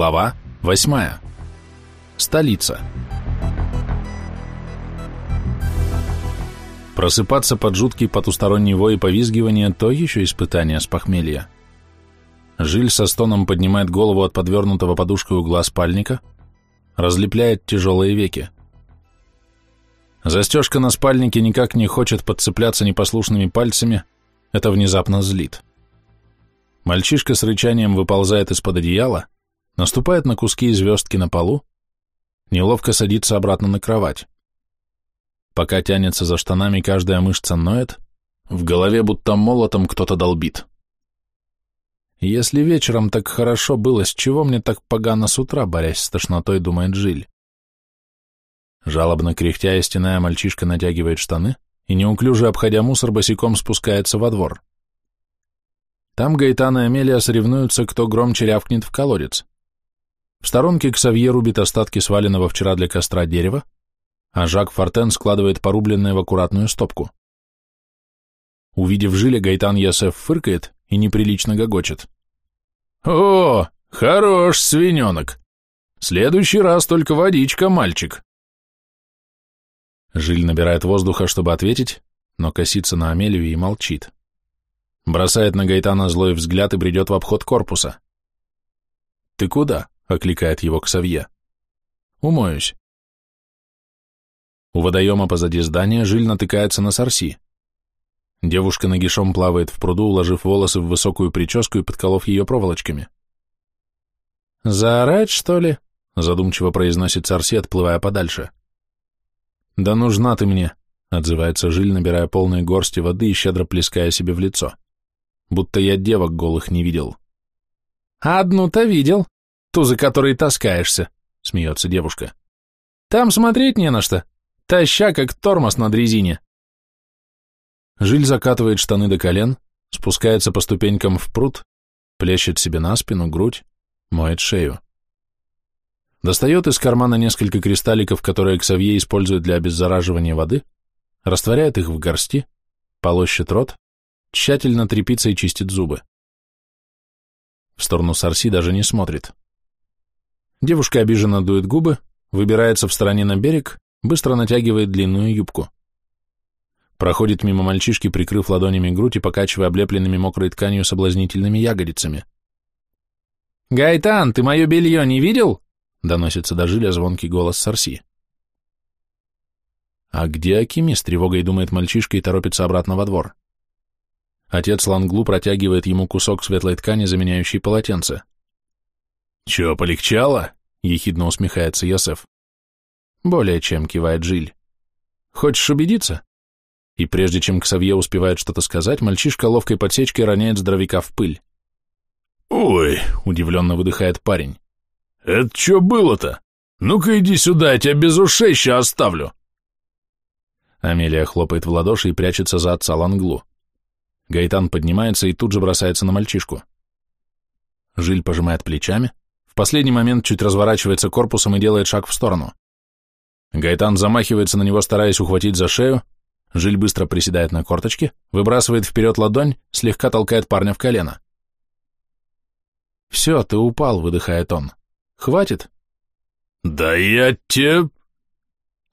Глава 8. Столица. Просыпаться под жуткий потусторонний вой и повизгивание – то еще испытание с похмелья. Жиль со стоном поднимает голову от подвернутого подушкой угла спальника, разлепляет тяжелые веки. Застежка на спальнике никак не хочет подцепляться непослушными пальцами, это внезапно злит. Мальчишка с рычанием выползает из-под одеяла, наступает на куски звездки на полу, неловко садится обратно на кровать. Пока тянется за штанами, каждая мышца ноет, в голове будто молотом кто-то долбит. Если вечером так хорошо было, с чего мне так погано с утра, борясь с тошнотой, думает Жиль. Жалобно кряхтя и стеная, мальчишка натягивает штаны и, неуклюже обходя мусор, босиком спускается во двор. Там Гайтан и Амелия соревнуются, кто громче рявкнет в колодец. В сторонке Ксавье рубит остатки сваленного вчера для костра дерева, а Жак Фортен складывает порубленное в аккуратную стопку. Увидев жиле, Гайтан Ясеф фыркает и неприлично гогочет. «О, хорош, свиненок! Следующий раз только водичка, мальчик!» Жиль набирает воздуха, чтобы ответить, но косится на Амелию и молчит. Бросает на Гайтана злой взгляд и бредет в обход корпуса. «Ты куда?» — окликает его Ксавье. «Умоюсь». У водоема позади здания Жиль натыкается на Сарси. Девушка нагишом плавает в пруду, уложив волосы в высокую прическу и подколов ее проволочками. «Заорать, что ли?» — задумчиво произносит Сарси, отплывая подальше. «Да нужна ты мне», — отзывается Жиль, набирая полные горсти воды и щедро плеская себе в лицо. «Будто я девок голых не видел». «Одну-то видел, ту, за которой таскаешься», — смеется девушка. «Там смотреть не на что, таща, как тормоз на дрезине». Жиль закатывает штаны до колен, спускается по ступенькам в пруд, плещет себе на спину, грудь, моет шею. Достает из кармана несколько кристалликов, которые Ксавье использует для обеззараживания воды, растворяет их в горсти, полощет рот, тщательно трепится и чистит зубы. В сторону Сарси даже не смотрит. Девушка обиженно дует губы, выбирается в стороне на берег, быстро натягивает длинную юбку. Проходит мимо мальчишки, прикрыв ладонями грудь и покачивая облепленными мокрой тканью соблазнительными ягодицами. «Гайтан, ты мое белье не видел?» Доносится до жиля звонкий голос Сарси. А где Акими с тревогой думает мальчишка и торопится обратно во двор? Отец Ланглу протягивает ему кусок светлой ткани, заменяющий полотенце. «Чё, полегчало?» — ехидно усмехается Йосеф. «Более чем», — кивает Жиль. «Хочешь убедиться?» И прежде чем Ксавье успевает что-то сказать, мальчишка ловкой подсечкой роняет здоровяка в пыль. «Ой!» — удивленно выдыхает парень. «Это что было-то? Ну-ка иди сюда, я тебя без ушей ща оставлю!» Амелия хлопает в ладоши и прячется за отца Ланглу. Гайтан поднимается и тут же бросается на мальчишку. Жиль пожимает плечами, последний момент чуть разворачивается корпусом и делает шаг в сторону. Гайтан замахивается на него, стараясь ухватить за шею, Жиль быстро приседает на корточке, выбрасывает вперед ладонь, слегка толкает парня в колено. «Все, ты упал», — выдыхает он. Хватит? Да я те...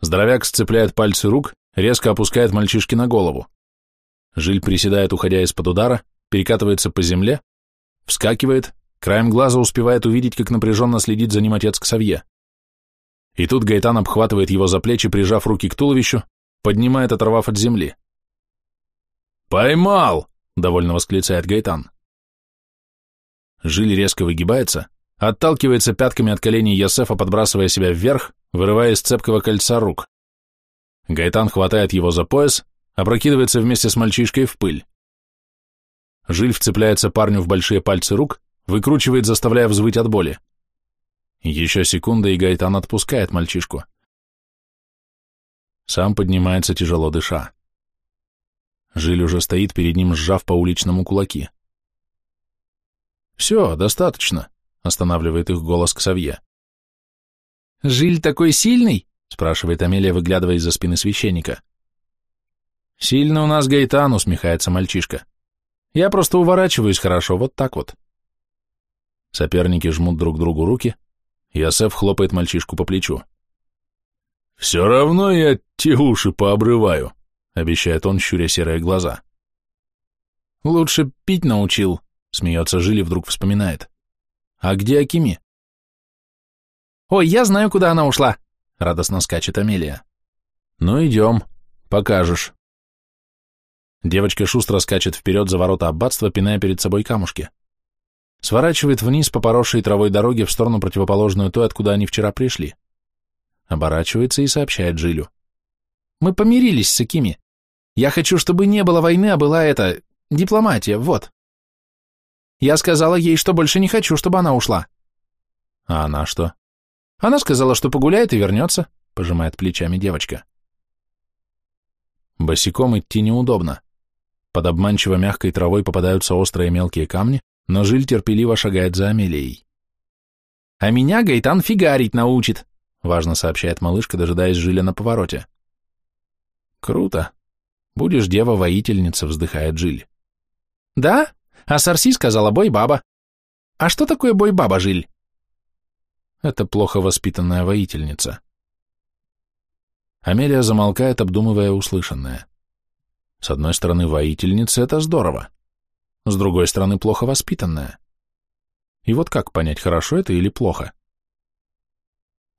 Здоровяк сцепляет пальцы рук, резко опускает мальчишки на голову. Жиль приседает, уходя из-под удара, перекатывается по земле, вскакивает, краем глаза успевает увидеть, как напряженно следит за ним отец Ксавье. И тут Гайтан обхватывает его за плечи, прижав руки к туловищу, поднимает, оторвав от земли. «Поймал!» — довольно восклицает Гайтан. Жиль резко выгибается, отталкивается пятками от коленей Ясефа, подбрасывая себя вверх, вырывая из цепкого кольца рук. Гайтан хватает его за пояс, опрокидывается вместе с мальчишкой в пыль. Жиль вцепляется парню в большие пальцы рук, выкручивает, заставляя взвыть от боли. Еще секунда, и Гайтан отпускает мальчишку. Сам поднимается, тяжело дыша. Жиль уже стоит перед ним, сжав по уличному кулаки. «Все, достаточно», Останавливает их голос Ксавье. «Жиль такой сильный?» спрашивает Амелия, выглядывая из-за спины священника. «Сильно у нас Гайтан», усмехается мальчишка. «Я просто уворачиваюсь хорошо, вот так вот». Соперники жмут друг другу руки, и Асеф хлопает мальчишку по плечу. «Все равно я те уши пообрываю», — обещает он, щуря серые глаза. «Лучше пить научил», — смеется Жили, вдруг вспоминает. «А где Акими?» «Ой, я знаю, куда она ушла», — радостно скачет Амелия. «Ну, идем, покажешь». Девочка шустро скачет вперед за ворота аббатства, пиная перед собой камушки. Сворачивает вниз по поросшей травой дороге в сторону противоположную той, откуда они вчера пришли. Оборачивается и сообщает Жилю. «Мы помирились с Акими. Я хочу, чтобы не было войны, а была эта... дипломатия, вот». Я сказала ей, что больше не хочу, чтобы она ушла. А она что? Она сказала, что погуляет и вернется, пожимает плечами девочка. Босиком идти неудобно. Под обманчиво мягкой травой попадаются острые мелкие камни, но Жиль терпеливо шагает за Амелией. «А меня Гайтан фигарить научит», — важно сообщает малышка, дожидаясь Жиля на повороте. «Круто. Будешь дева-воительница», — вздыхает Жиль. «Да? А Сарси сказала бой-баба. А что такое бой-баба, Жиль?» Это плохо воспитанная воительница. Амелия замолкает, обдумывая услышанное. С одной стороны, воительница — это здорово. С другой стороны, плохо воспитанная. И вот как понять, хорошо это или плохо?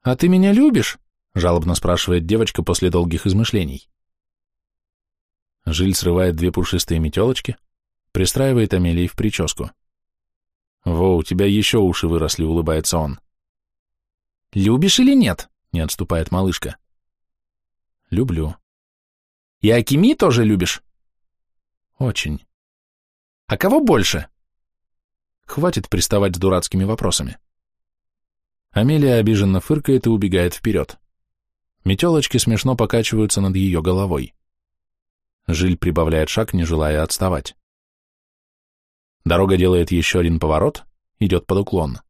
«А ты меня любишь?» — жалобно спрашивает девочка после долгих измышлений. Жиль срывает две пушистые метелочки, пристраивает Амелии в прическу. «Во, у тебя еще уши выросли», — улыбается он. «Любишь или нет?» — не отступает малышка. «Люблю». «И Акими тоже любишь?» «Очень». «А кого больше?» Хватит приставать с дурацкими вопросами. Амелия обиженно фыркает и убегает вперед. Метелочки смешно покачиваются над ее головой. Жиль прибавляет шаг, не желая отставать. Дорога делает еще один поворот, идет под уклон.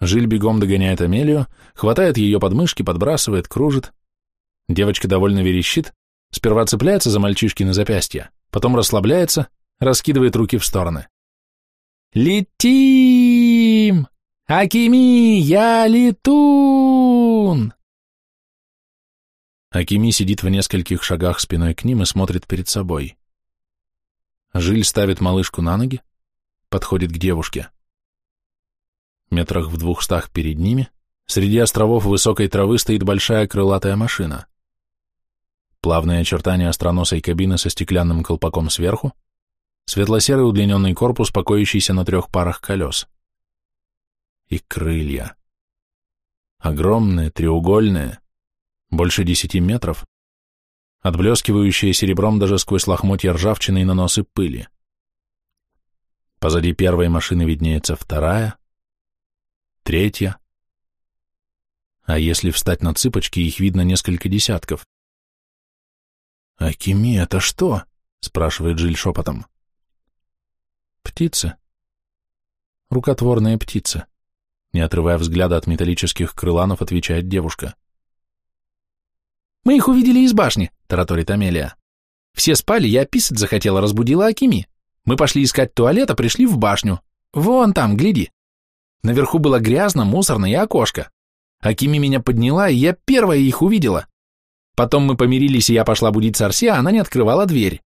Жиль бегом догоняет Амелию, хватает ее подмышки, подбрасывает, кружит. Девочка довольно верещит, сперва цепляется за мальчишки на запястье, потом расслабляется, раскидывает руки в стороны. «Летим! Акими, я летун!» Акими сидит в нескольких шагах спиной к ним и смотрит перед собой. Жиль ставит малышку на ноги, подходит к девушке. Метрах в двухстах перед ними, среди островов высокой травы стоит большая крылатая машина. Плавные очертания остроносой кабины со стеклянным колпаком сверху, светло-серый удлиненный корпус, покоящийся на трех парах колес. И крылья. Огромные, треугольные, больше десяти метров, отблескивающие серебром даже сквозь лохмотья ржавчины и наносы пыли. Позади первой машины виднеется вторая, третья. А если встать на цыпочки, их видно несколько десятков. «Акими, это что?» — спрашивает Жиль шепотом. «Птицы. Рукотворные птицы», — не отрывая взгляда от металлических крыланов, отвечает девушка. «Мы их увидели из башни», — тараторит Амелия. «Все спали, я писать захотела, разбудила Акими. Мы пошли искать туалет, а пришли в башню. Вон там, гляди. Наверху было грязно, мусорно и окошко. Акими меня подняла, и я первая их увидела. Потом мы помирились, и я пошла будить Сарси, а она не открывала дверь.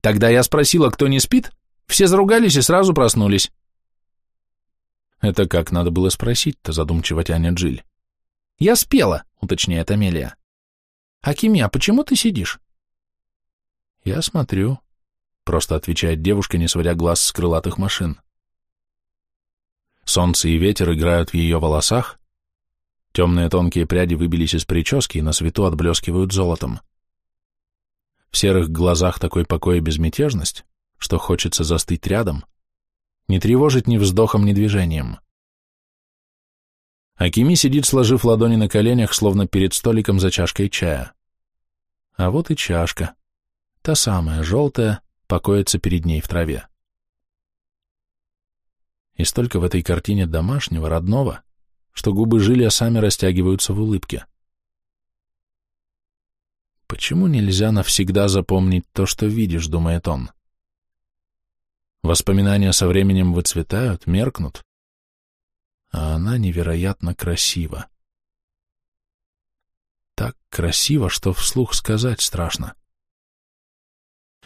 Тогда я спросила, кто не спит, все заругались и сразу проснулись. Это как надо было спросить-то, задумчиво тянет Джиль. Я спела, уточняет Амелия. Акими, а почему ты сидишь? Я смотрю, просто отвечает девушка, не сводя глаз с крылатых машин. Солнце и ветер играют в ее волосах, темные тонкие пряди выбились из прически и на свету отблескивают золотом. В серых глазах такой покой и безмятежность, что хочется застыть рядом, не тревожить ни вздохом, ни движением. Акими сидит, сложив ладони на коленях, словно перед столиком за чашкой чая. А вот и чашка, та самая, желтая, покоится перед ней в траве. И столько в этой картине домашнего, родного, что губы Жиля сами растягиваются в улыбке. Почему нельзя навсегда запомнить то, что видишь, думает он? Воспоминания со временем выцветают, меркнут, а она невероятно красива. Так красиво, что вслух сказать страшно.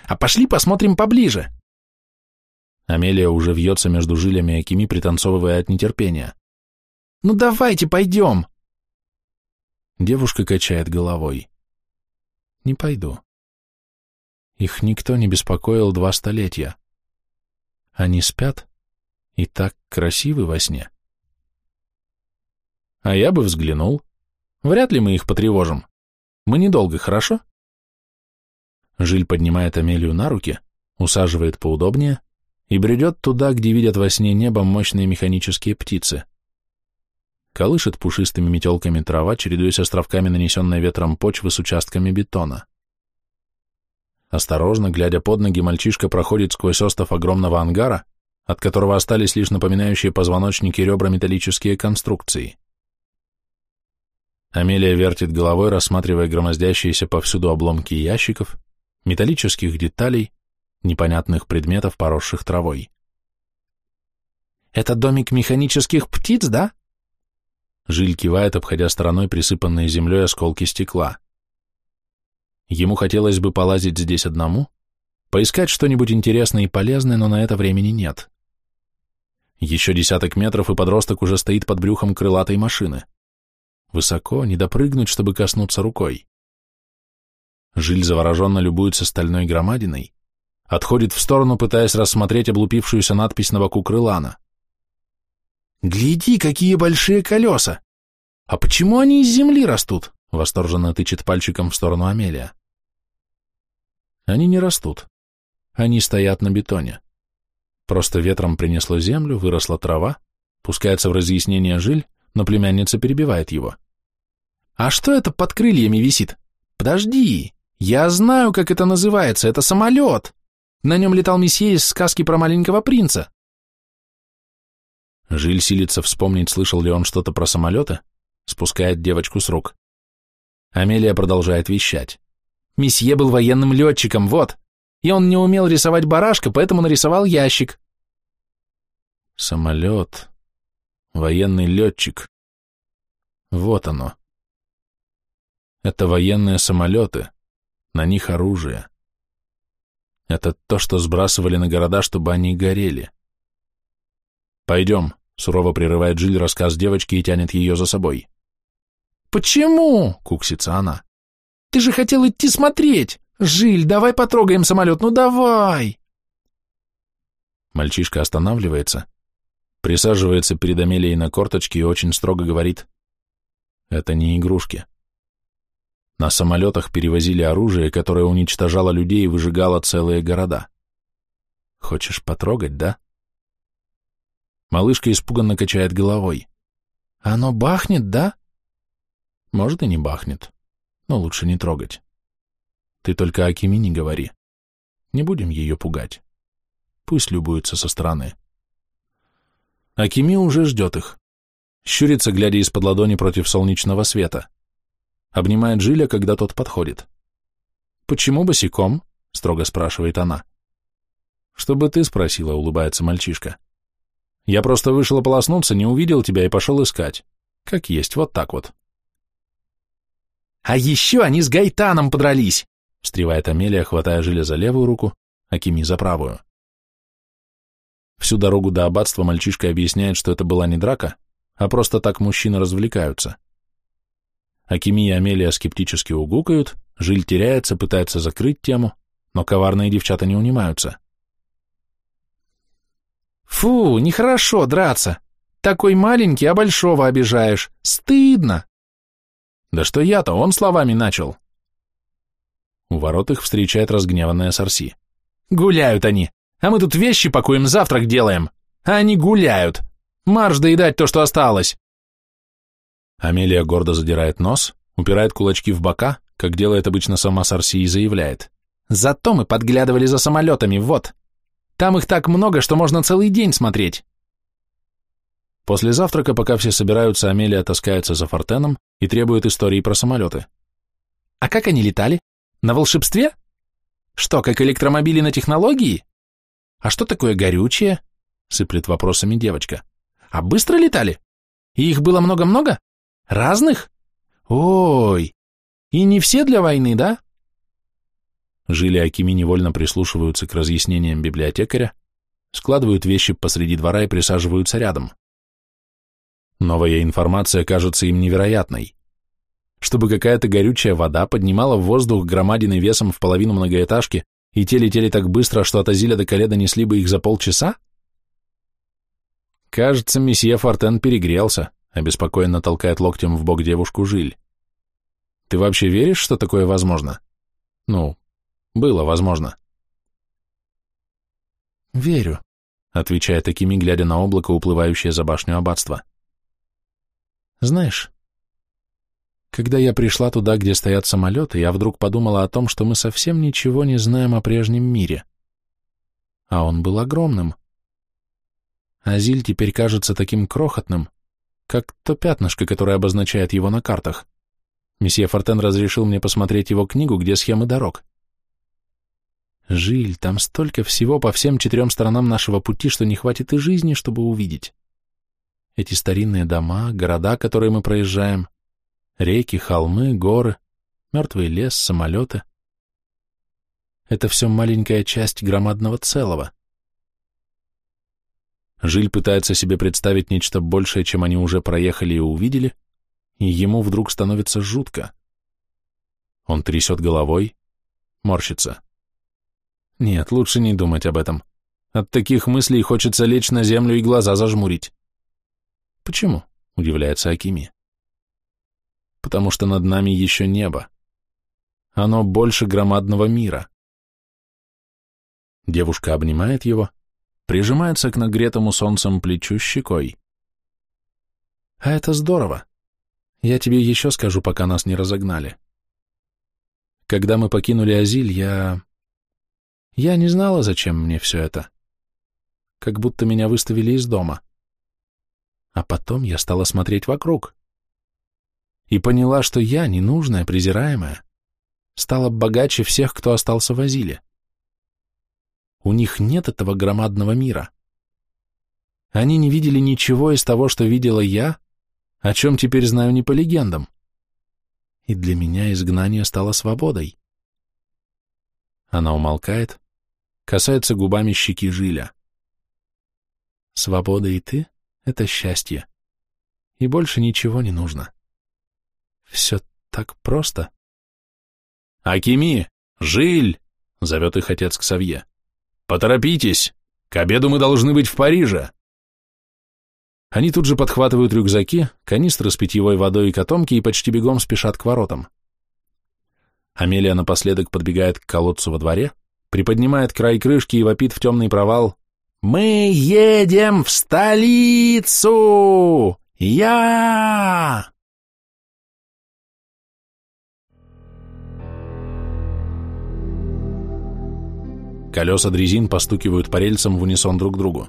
«А пошли посмотрим поближе!» Амелия уже вьется между жилями Акими, пританцовывая от нетерпения. «Ну давайте пойдем!» Девушка качает головой. «Не пойду. Их никто не беспокоил два столетия. Они спят и так красивы во сне. А я бы взглянул. Вряд ли мы их потревожим. Мы недолго, хорошо?» Жиль поднимает Амелию на руки, усаживает поудобнее и бредет туда, где видят во сне небо мощные механические птицы. Колышет пушистыми метелками трава, чередуясь островками нанесенной ветром почвы с участками бетона. Осторожно, глядя под ноги, мальчишка проходит сквозь остов огромного ангара, от которого остались лишь напоминающие позвоночники ребра металлические конструкции. Амелия вертит головой, рассматривая громоздящиеся повсюду обломки ящиков, металлических деталей, непонятных предметов, поросших травой. «Это домик механических птиц, да?» Жиль кивает, обходя стороной присыпанные землей осколки стекла. Ему хотелось бы полазить здесь одному, поискать что-нибудь интересное и полезное, но на это времени нет. Еще десяток метров, и подросток уже стоит под брюхом крылатой машины. Высоко, не допрыгнуть, чтобы коснуться рукой. Жиль завороженно любуется стальной громадиной, отходит в сторону, пытаясь рассмотреть облупившуюся надпись на боку крылана. «Гляди, какие большие колеса! А почему они из земли растут?» Восторженно тычет пальчиком в сторону Амелия. Они не растут. Они стоят на бетоне. Просто ветром принесло землю, выросла трава, пускается в разъяснение жиль, но племянница перебивает его. «А что это под крыльями висит? Подожди, я знаю, как это называется, это самолет!» На нем летал месье из сказки про маленького принца. Жиль силится вспомнить, слышал ли он что-то про самолеты, спускает девочку с рук. Амелия продолжает вещать. Месье был военным летчиком, вот. И он не умел рисовать барашка, поэтому нарисовал ящик. Самолет. Военный летчик. Вот оно. Это военные самолеты. На них оружие. Это то, что сбрасывали на города, чтобы они горели. «Пойдем», — сурово прерывает Джиль рассказ девочки и тянет ее за собой. «Почему?» — куксится она. «Ты же хотел идти смотреть! Жиль, давай потрогаем самолет, ну давай!» Мальчишка останавливается, присаживается перед Амелией на корточке и очень строго говорит, «Это не игрушки. На самолетах перевозили оружие, которое уничтожало людей и выжигало целые города. Хочешь потрогать, да? Малышка испуганно качает головой. Оно бахнет, да? Может и не бахнет, но лучше не трогать. Ты только Акими не говори. Не будем ее пугать. Пусть любуются со стороны. Акими уже ждет их. Щурится, глядя из-под ладони против солнечного света обнимает Жиля, когда тот подходит. «Почему босиком?» — строго спрашивает она. «Чтобы ты спросила», — улыбается мальчишка. «Я просто вышел ополоснуться, не увидел тебя и пошел искать. Как есть, вот так вот». «А еще они с Гайтаном подрались!» — встревает Амелия, хватая Жиля за левую руку, а Кими за правую. Всю дорогу до аббатства мальчишка объясняет, что это была не драка, а просто так мужчины развлекаются. Акими и Амелия скептически угукают, Жиль теряется, пытается закрыть тему, но коварные девчата не унимаются. «Фу, нехорошо драться. Такой маленький, а большого обижаешь. Стыдно!» «Да что я-то, он словами начал!» У ворот их встречает разгневанная Сарси. «Гуляют они, а мы тут вещи пакуем, завтрак делаем, а они гуляют. Марш доедать то, что осталось!» Амелия гордо задирает нос, упирает кулачки в бока, как делает обычно сама Сарси и заявляет. «Зато мы подглядывали за самолетами, вот. Там их так много, что можно целый день смотреть». После завтрака, пока все собираются, Амелия таскается за Фортеном и требует истории про самолеты. «А как они летали? На волшебстве? Что, как электромобили на технологии? А что такое горючее?» — сыплет вопросами девочка. «А быстро летали? И их было много-много? Разных? Ой, и не все для войны, да? Жили Акими невольно прислушиваются к разъяснениям библиотекаря, складывают вещи посреди двора и присаживаются рядом. Новая информация кажется им невероятной. Чтобы какая-то горючая вода поднимала в воздух громадины весом в половину многоэтажки, и те летели так быстро, что от Азиля до Каледа несли бы их за полчаса? Кажется, месье Фортен перегрелся, обеспокоенно толкает локтем в бок девушку Жиль. Ты вообще веришь, что такое возможно? Ну, было возможно. Верю, отвечает Акими, глядя на облако, уплывающее за башню аббатства. Знаешь, когда я пришла туда, где стоят самолеты, я вдруг подумала о том, что мы совсем ничего не знаем о прежнем мире. А он был огромным. Азиль теперь кажется таким крохотным, как то пятнышко, которое обозначает его на картах. Месье Фортен разрешил мне посмотреть его книгу, где схемы дорог. Жиль, там столько всего по всем четырем сторонам нашего пути, что не хватит и жизни, чтобы увидеть. Эти старинные дома, города, которые мы проезжаем, Реки, холмы, горы, мертвый лес, самолеты. Это все маленькая часть громадного целого. Жиль пытается себе представить нечто большее, чем они уже проехали и увидели, и ему вдруг становится жутко. Он трясет головой, морщится. Нет, лучше не думать об этом. От таких мыслей хочется лечь на землю и глаза зажмурить. Почему? — удивляется Акими потому что над нами еще небо. Оно больше громадного мира. Девушка обнимает его, прижимается к нагретому солнцем плечу щекой. А это здорово. Я тебе еще скажу, пока нас не разогнали. Когда мы покинули Азиль, я... Я не знала, зачем мне все это. Как будто меня выставили из дома. А потом я стала смотреть вокруг и поняла, что я, ненужная, презираемая, стала богаче всех, кто остался в Азиле. У них нет этого громадного мира. Они не видели ничего из того, что видела я, о чем теперь знаю не по легендам. И для меня изгнание стало свободой. Она умолкает, касается губами щеки Жиля. Свобода и ты — это счастье. И больше ничего не нужно. Все так просто. «Акими! Жиль!» — зовет их отец к Савье. «Поторопитесь! К обеду мы должны быть в Париже!» Они тут же подхватывают рюкзаки, канистры с питьевой водой и котомки и почти бегом спешат к воротам. Амелия напоследок подбегает к колодцу во дворе, приподнимает край крышки и вопит в темный провал «Мы едем в столицу! Я!» Колеса дрезин постукивают по рельсам в унисон друг другу.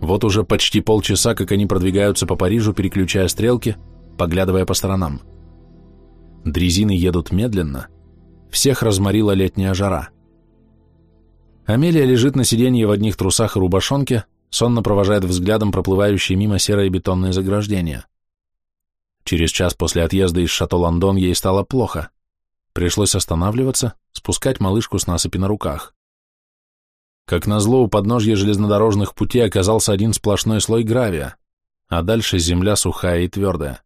Вот уже почти полчаса, как они продвигаются по Парижу, переключая стрелки, поглядывая по сторонам. Дрезины едут медленно, всех разморила летняя жара. Амелия лежит на сиденье в одних трусах и рубашонке, сонно провожает взглядом проплывающие мимо серые бетонные заграждения. Через час после отъезда из шато Лондон ей стало плохо. Пришлось останавливаться, спускать малышку с насыпи на руках. Как назло, у подножья железнодорожных путей оказался один сплошной слой гравия, а дальше земля сухая и твердая.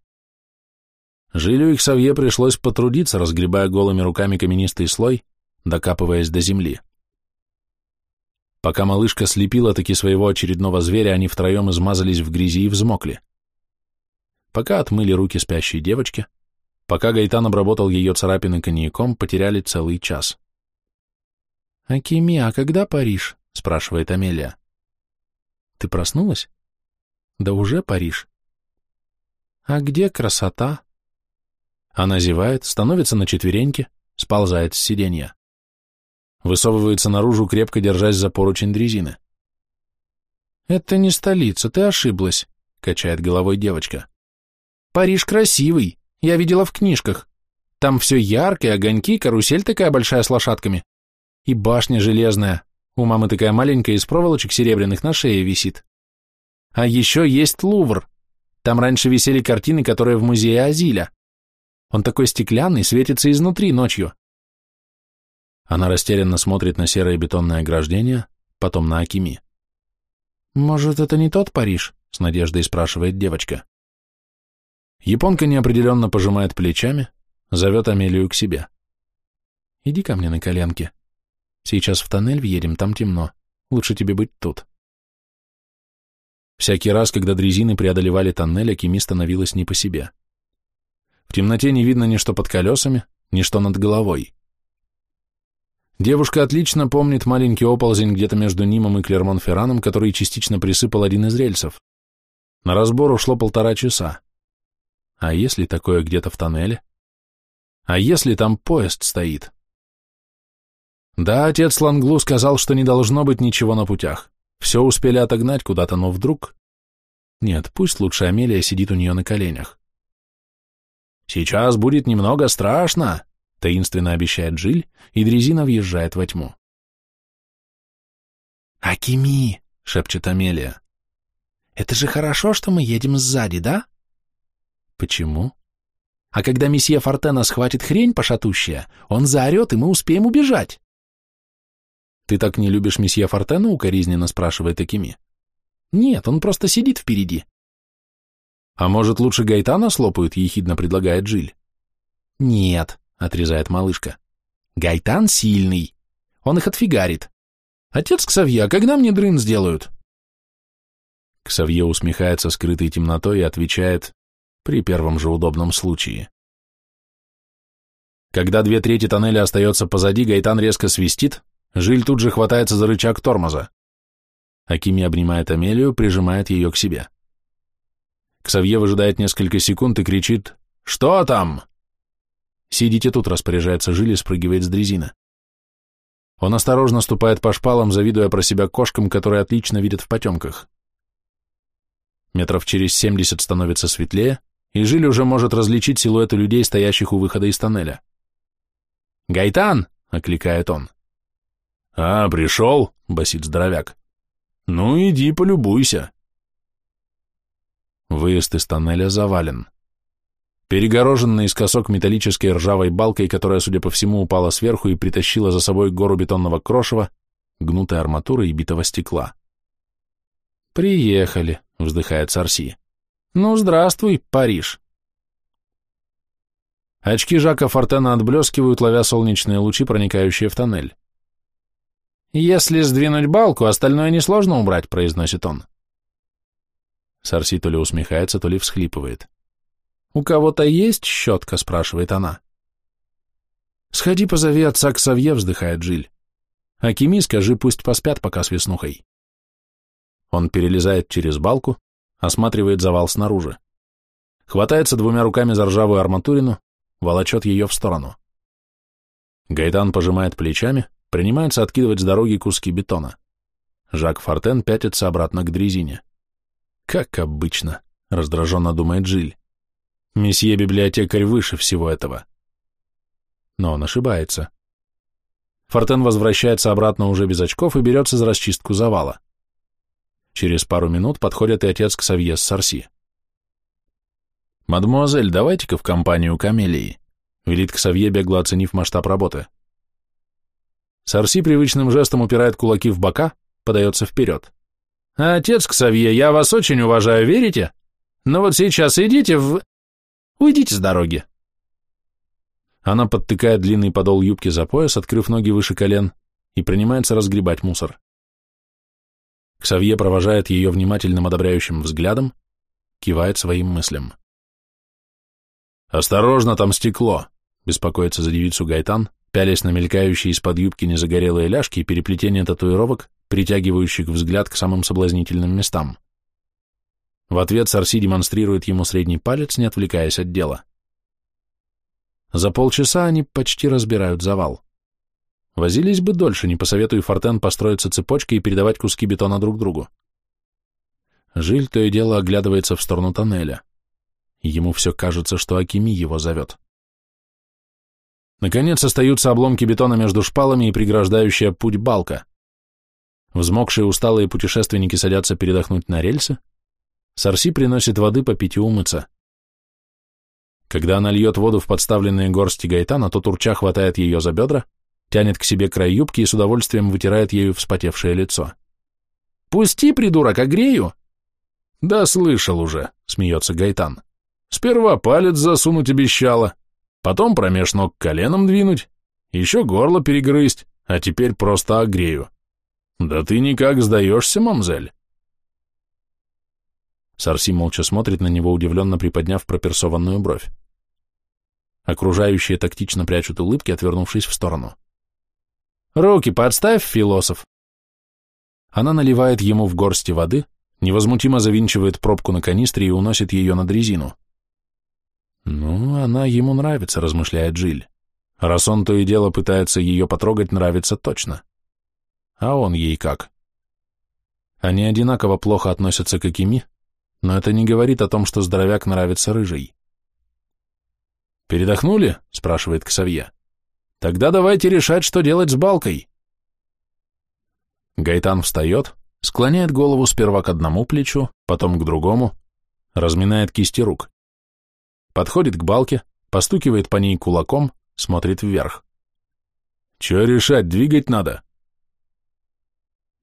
Жилю их Савье пришлось потрудиться, разгребая голыми руками каменистый слой, докапываясь до земли. Пока малышка слепила таки своего очередного зверя, они втроем измазались в грязи и взмокли. Пока отмыли руки спящей девочки, пока Гайтан обработал ее царапины коньяком, потеряли целый час. «Акими, а когда Париж?» — спрашивает Амелия. «Ты проснулась?» «Да уже Париж». «А где красота?» Она зевает, становится на четвереньки, сползает с сиденья. Высовывается наружу, крепко держась за поручень дрезины. «Это не столица, ты ошиблась», — качает головой девочка. «Париж красивый, я видела в книжках. Там все яркое, огоньки, карусель такая большая с лошадками. И башня железная. У мамы такая маленькая из проволочек серебряных на шее висит. А еще есть Лувр. Там раньше висели картины, которые в музее Азиля. Он такой стеклянный, светится изнутри ночью. Она растерянно смотрит на серое бетонное ограждение, потом на Акими. «Может, это не тот Париж?» — с надеждой спрашивает девочка. Японка неопределенно пожимает плечами, зовет Амелию к себе. «Иди ко мне на коленки. Сейчас в тоннель въедем, там темно. Лучше тебе быть тут». Всякий раз, когда дрезины преодолевали тоннель, Акими становилась не по себе. В темноте не видно ни что под колесами, ни что над головой. Девушка отлично помнит маленький оползень где-то между Нимом и Клермон-Ферраном, который частично присыпал один из рельсов. На разбор ушло полтора часа. А если такое где-то в тоннеле? А если там поезд стоит? Да, отец Ланглу сказал, что не должно быть ничего на путях. Все успели отогнать куда-то, но вдруг... Нет, пусть лучше Амелия сидит у нее на коленях. «Сейчас будет немного страшно», — таинственно обещает Джиль, и дрезина въезжает во тьму. «Акими!» — шепчет Амелия. «Это же хорошо, что мы едем сзади, да?» «Почему?» «А когда месье Фортена схватит хрень пошатущая, он заорет, и мы успеем убежать». «Ты так не любишь месье Фортена?» — укоризненно спрашивает Акими. «Нет, он просто сидит впереди». «А может, лучше Гайтана слопают?» — ехидно предлагает Джиль. «Нет», — отрезает малышка. «Гайтан сильный. Он их отфигарит. Отец Ксавье, а когда мне дрын сделают?» Ксавье усмехается скрытой темнотой и отвечает «при первом же удобном случае». Когда две трети тоннеля остается позади, Гайтан резко свистит, Жиль тут же хватается за рычаг тормоза. Акими обнимает Амелию, прижимает ее к себе. Ксавье выжидает несколько секунд и кричит «Что там?» «Сидите тут», — распоряжается Жиль и спрыгивает с дрезина. Он осторожно ступает по шпалам, завидуя про себя кошкам, которые отлично видят в потемках. Метров через семьдесят становится светлее, и Жиль уже может различить силуэты людей, стоящих у выхода из тоннеля. «Гайтан!» — окликает он. «А, пришел?» — басит здоровяк. «Ну, иди полюбуйся». Выезд из тоннеля завален. Перегорожен наискосок металлической ржавой балкой, которая, судя по всему, упала сверху и притащила за собой гору бетонного крошева, гнутой арматуры и битого стекла. «Приехали», — вздыхает Сарси. «Ну, здравствуй, Париж». Очки Жака Фортена отблескивают, ловя солнечные лучи, проникающие в тоннель. «Если сдвинуть балку, остальное несложно убрать», — произносит он. Сарси то ли усмехается, то ли всхлипывает. «У кого-то есть щетка?» — спрашивает она. «Сходи позови отца к Савье», — вздыхает Джиль. «Акими скажи, пусть поспят пока с веснухой». Он перелезает через балку, осматривает завал снаружи. Хватается двумя руками за ржавую арматурину, волочет ее в сторону. Гайтан пожимает плечами, принимается откидывать с дороги куски бетона. Жак Фортен пятится обратно к дрезине. «Как обычно», — раздраженно думает Джиль. Месье библиотекарь выше всего этого. Но он ошибается. Фортен возвращается обратно уже без очков и берется за расчистку завала. Через пару минут подходит и отец к Савье с Сарси. «Мадемуазель, давайте-ка в компанию Камелии», — велит Ксавье, бегло оценив масштаб работы. Сарси привычным жестом упирает кулаки в бока, подается вперед. «Отец Ксавье, я вас очень уважаю, верите? Но вот сейчас идите в...» Уйдите с дороги. Она подтыкает длинный подол юбки за пояс, открыв ноги выше колен, и принимается разгребать мусор. Ксавье провожает ее внимательным одобряющим взглядом, кивает своим мыслям. «Осторожно, там стекло!» — беспокоится за девицу Гайтан, пялясь на мелькающие из-под юбки незагорелые ляжки и переплетение татуировок, притягивающих взгляд к самым соблазнительным местам. В ответ Сарси демонстрирует ему средний палец, не отвлекаясь от дела. За полчаса они почти разбирают завал. Возились бы дольше, не посоветуя Фортен построиться цепочкой и передавать куски бетона друг другу. Жиль то и дело оглядывается в сторону тоннеля. Ему все кажется, что Акими его зовет. Наконец остаются обломки бетона между шпалами и преграждающая путь балка. Взмокшие усталые путешественники садятся передохнуть на рельсы, Сарси приносит воды попить и умыться. Когда она льет воду в подставленные горсти гайтана, то Турча хватает ее за бедра, тянет к себе край юбки и с удовольствием вытирает ею вспотевшее лицо. «Пусти, придурок, огрею!» «Да слышал уже», — смеется Гайтан. «Сперва палец засунуть обещала, потом промеж ног коленом двинуть, еще горло перегрызть, а теперь просто огрею. Да ты никак сдаешься, мамзель?» Сарси молча смотрит на него, удивленно приподняв проперсованную бровь. Окружающие тактично прячут улыбки, отвернувшись в сторону. «Руки подставь, философ!» Она наливает ему в горсти воды, невозмутимо завинчивает пробку на канистре и уносит ее на дрезину. «Ну, она ему нравится», — размышляет Жиль. Раз он то и дело пытается ее потрогать, нравится точно. А он ей как? Они одинаково плохо относятся к Акими, но это не говорит о том, что здоровяк нравится рыжий. «Передохнули?» — спрашивает Ксавье. «Тогда давайте решать, что делать с балкой». Гайтан встает, склоняет голову сперва к одному плечу, потом к другому, разминает кисти рук. Подходит к балке, постукивает по ней кулаком, смотрит вверх. «Че решать, двигать надо?»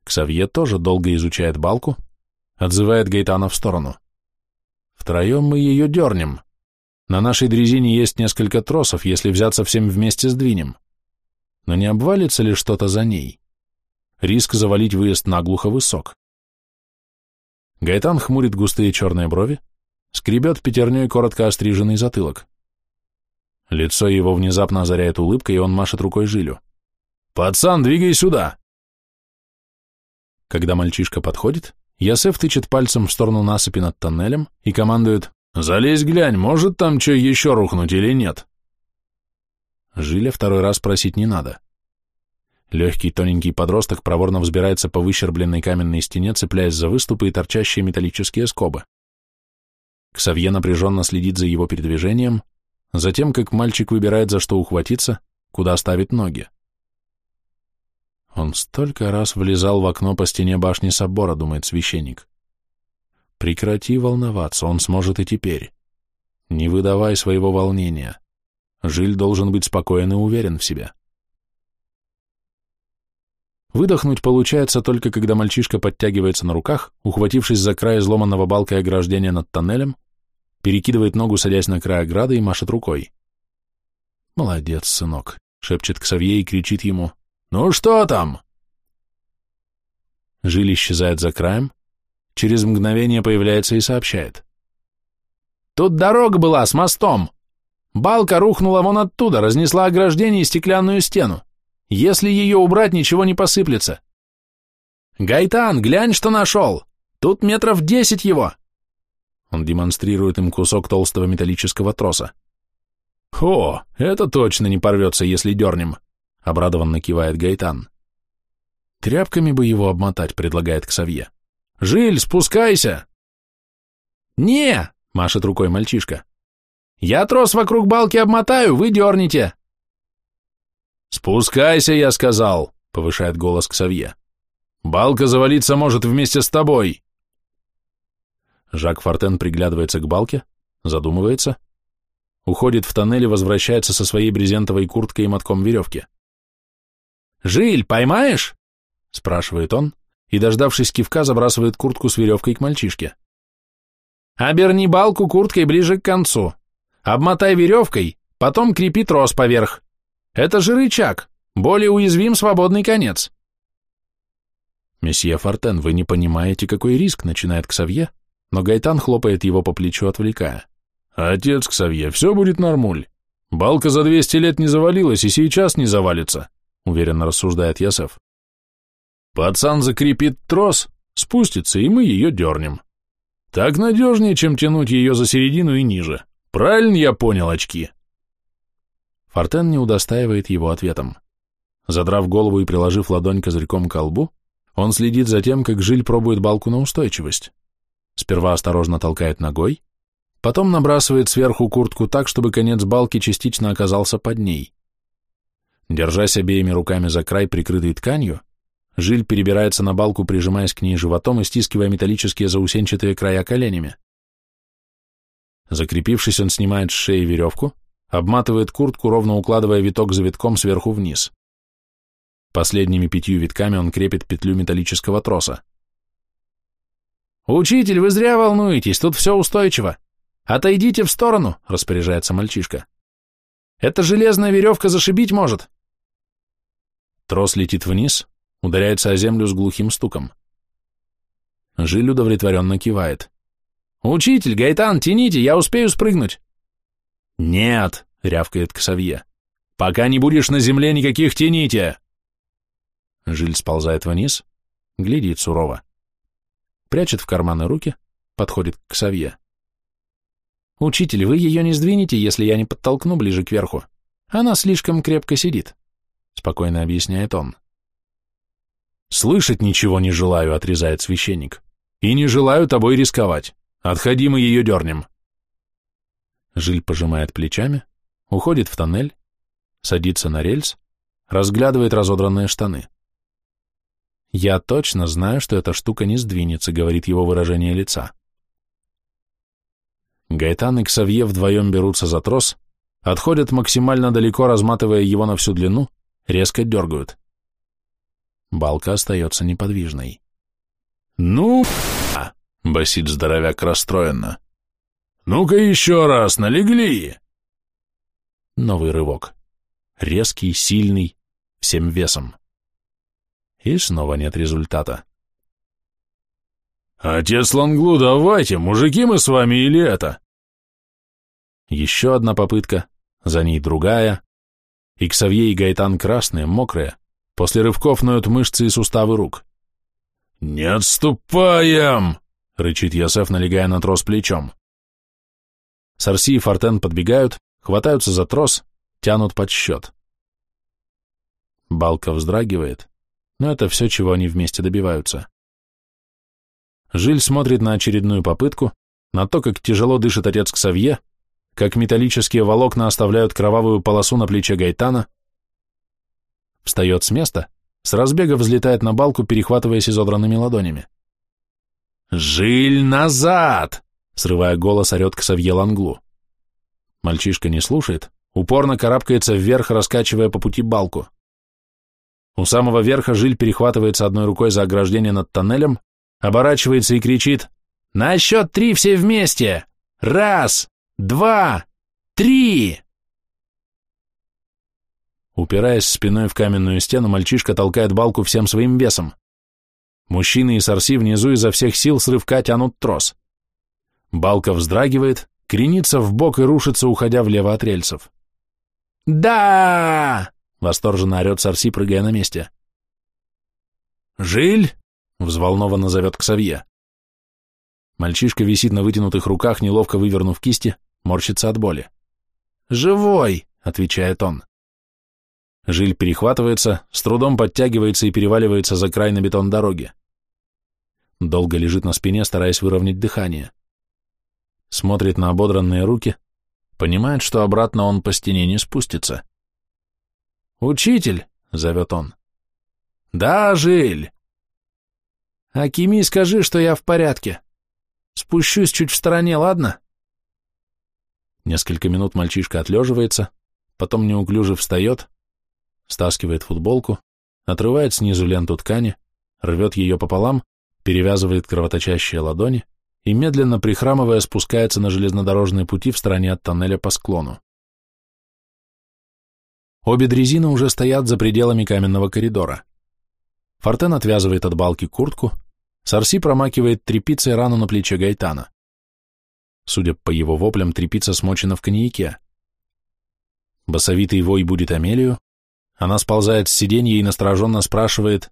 Ксавье тоже долго изучает балку, отзывает Гайтана в сторону. «Втроем мы ее дернем. На нашей дрезине есть несколько тросов, если взяться всем вместе сдвинем. Но не обвалится ли что-то за ней? Риск завалить выезд наглухо высок». Гайтан хмурит густые черные брови, скребет пятерней коротко остриженный затылок. Лицо его внезапно озаряет улыбка, и он машет рукой жилю. «Пацан, двигай сюда!» Когда мальчишка подходит, Ясеф тычет пальцем в сторону насыпи над тоннелем и командует «Залезь, глянь, может там что еще рухнуть или нет?» Жиля второй раз просить не надо. Легкий тоненький подросток проворно взбирается по выщербленной каменной стене, цепляясь за выступы и торчащие металлические скобы. Ксавье напряженно следит за его передвижением, затем как мальчик выбирает, за что ухватиться, куда ставить ноги. Он столько раз влезал в окно по стене башни собора, думает священник. Прекрати волноваться, он сможет и теперь. Не выдавай своего волнения. Жиль должен быть спокоен и уверен в себе. Выдохнуть получается только когда мальчишка подтягивается на руках, ухватившись за край изломанного балкой ограждения над тоннелем, перекидывает ногу, садясь на край ограды и машет рукой. «Молодец, сынок», — шепчет Ксавье и кричит ему. «Ну что там?» Жиль исчезает за краем, через мгновение появляется и сообщает. «Тут дорога была с мостом. Балка рухнула вон оттуда, разнесла ограждение и стеклянную стену. Если ее убрать, ничего не посыплется. Гайтан, глянь, что нашел! Тут метров десять его!» Он демонстрирует им кусок толстого металлического троса. «О, это точно не порвется, если дернем», — обрадованно кивает Гайтан. «Тряпками бы его обмотать», — предлагает Ксавье. «Жиль, спускайся!» «Не!» — машет рукой мальчишка. «Я трос вокруг балки обмотаю, вы дернете!» «Спускайся, я сказал!» — повышает голос Ксавье. «Балка завалиться может вместе с тобой!» Жак Фортен приглядывается к балке, задумывается, уходит в тоннель и возвращается со своей брезентовой курткой и мотком веревки. «Жиль, поймаешь?» — спрашивает он, и, дождавшись кивка, забрасывает куртку с веревкой к мальчишке. «Оберни балку курткой ближе к концу. Обмотай веревкой, потом крепи трос поверх. Это же рычаг, более уязвим свободный конец». «Месье Фортен, вы не понимаете, какой риск», — начинает Ксавье, но Гайтан хлопает его по плечу, отвлекая. «Отец Ксавье, все будет нормуль. Балка за двести лет не завалилась и сейчас не завалится», — уверенно рассуждает Ясеф. «Пацан закрепит трос, спустится, и мы ее дернем. Так надежнее, чем тянуть ее за середину и ниже. Правильно я понял, очки?» Фортен не удостаивает его ответом. Задрав голову и приложив ладонь козырьком к колбу, он следит за тем, как Жиль пробует балку на устойчивость. Сперва осторожно толкает ногой, потом набрасывает сверху куртку так, чтобы конец балки частично оказался под ней. Держась обеими руками за край, прикрытый тканью, Жиль перебирается на балку, прижимаясь к ней животом и стискивая металлические заусенчатые края коленями. Закрепившись, он снимает с шеи веревку, обматывает куртку, ровно укладывая виток за витком сверху вниз. Последними пятью витками он крепит петлю металлического троса. «Учитель, вы зря волнуетесь, тут все устойчиво. Отойдите в сторону», — распоряжается мальчишка. «Эта железная веревка зашибить может». Трос летит вниз, ударяется о землю с глухим стуком. Жиль удовлетворенно кивает. «Учитель, Гайтан, тяните, я успею спрыгнуть». «Нет», — рявкает Ксавье, — «пока не будешь на земле, никаких тяните». Жиль сползает вниз, глядит сурово. Прячет в карманы руки, подходит к Ксавье. «Учитель, вы ее не сдвинете, если я не подтолкну ближе к верху. Она слишком крепко сидит», — спокойно объясняет он. «Слышать ничего не желаю», — отрезает священник. «И не желаю тобой рисковать. Отходи, мы ее дернем». Жиль пожимает плечами, уходит в тоннель, садится на рельс, разглядывает разодранные штаны. «Я точно знаю, что эта штука не сдвинется», — говорит его выражение лица. Гайтан и Ксавье вдвоем берутся за трос, отходят максимально далеко, разматывая его на всю длину, резко дергают. Балка остается неподвижной. «Ну, — басит здоровяк расстроенно. «Ну-ка еще раз, налегли!» Новый рывок. Резкий, сильный, всем весом. И снова нет результата. «Отец Ланглу, давайте, мужики мы с вами или это?» Еще одна попытка, за ней другая. И Ксавье и Гайтан красные, мокрые, после рывков ноют мышцы и суставы рук. «Не отступаем!» — рычит Йосеф, налегая на трос плечом. Сарси и Фортен подбегают, хватаются за трос, тянут под счет. Балка вздрагивает, но это все, чего они вместе добиваются. Жиль смотрит на очередную попытку, на то, как тяжело дышит отец Ксавье, как металлические волокна оставляют кровавую полосу на плече Гайтана, встает с места, с разбега взлетает на балку, перехватываясь изодранными ладонями. «Жиль назад!» — срывая голос, орет Ксавье Ланглу. Мальчишка не слушает, упорно карабкается вверх, раскачивая по пути балку. У самого верха Жиль перехватывается одной рукой за ограждение над тоннелем, оборачивается и кричит «На счет три все вместе! Раз, два, три!» Упираясь спиной в каменную стену, мальчишка толкает балку всем своим весом. Мужчины и сорси внизу изо всех сил с рывка тянут трос. Балка вздрагивает, кренится в бок и рушится, уходя влево от рельсов. «Да!» — восторженно орет сорси, прыгая на месте. «Жиль!» — взволнованно зовет Ксавье. Мальчишка висит на вытянутых руках, неловко вывернув кисти, морщится от боли. «Живой!» — отвечает он. Жиль перехватывается, с трудом подтягивается и переваливается за край на бетон дороги. Долго лежит на спине, стараясь выровнять дыхание. Смотрит на ободранные руки, понимает, что обратно он по стене не спустится. «Учитель!» — зовет он. «Да, Жиль!» «Акими, скажи, что я в порядке. Спущусь чуть в стороне, ладно?» Несколько минут мальчишка отлеживается, потом неуклюже встает, стаскивает футболку, отрывает снизу ленту ткани, рвет ее пополам, перевязывает кровоточащие ладони и, медленно прихрамывая, спускается на железнодорожные пути в стороне от тоннеля по склону. Обе дрезины уже стоят за пределами каменного коридора. Фортен отвязывает от балки куртку, Сарси промакивает тряпицей рану на плече Гайтана. Судя по его воплям, тряпица смочена в коньяке. Басовитый вой будет Амелию, она сползает с сиденья и настороженно спрашивает.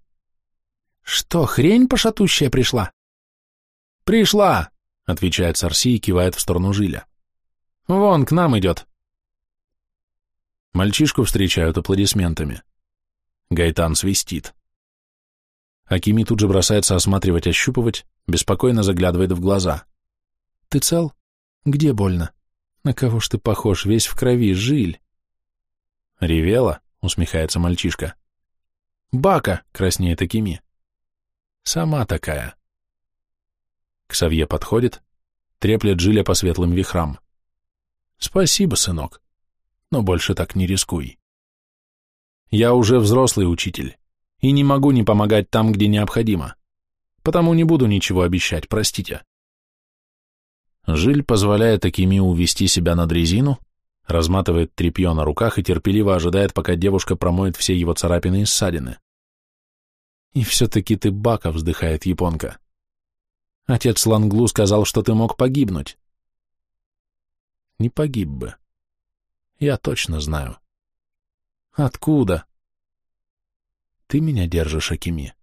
«Что, хрень пошатущая пришла?» «Пришла!» — отвечает Сарси и кивает в сторону Жиля. «Вон, к нам идет!» Мальчишку встречают аплодисментами. Гайтан свистит. Акими тут же бросается осматривать, ощупывать, беспокойно заглядывает в глаза. «Ты цел? Где больно? На кого ж ты похож, весь в крови, жиль?» «Ревела?» — усмехается мальчишка. Бака, краснеет Акими. Сама такая. Ксавье подходит, треплет Жиля по светлым вихрам. Спасибо, сынок, но больше так не рискуй. Я уже взрослый учитель и не могу не помогать там, где необходимо, потому не буду ничего обещать, простите. Жиль позволяет Акими увести себя на дрезину, разматывает тряпье на руках и терпеливо ожидает, пока девушка промоет все его царапины и ссадины. «И все-таки ты бака», — вздыхает японка. «Отец Ланглу сказал, что ты мог погибнуть». «Не погиб бы. Я точно знаю». «Откуда?» «Ты меня держишь, Акими.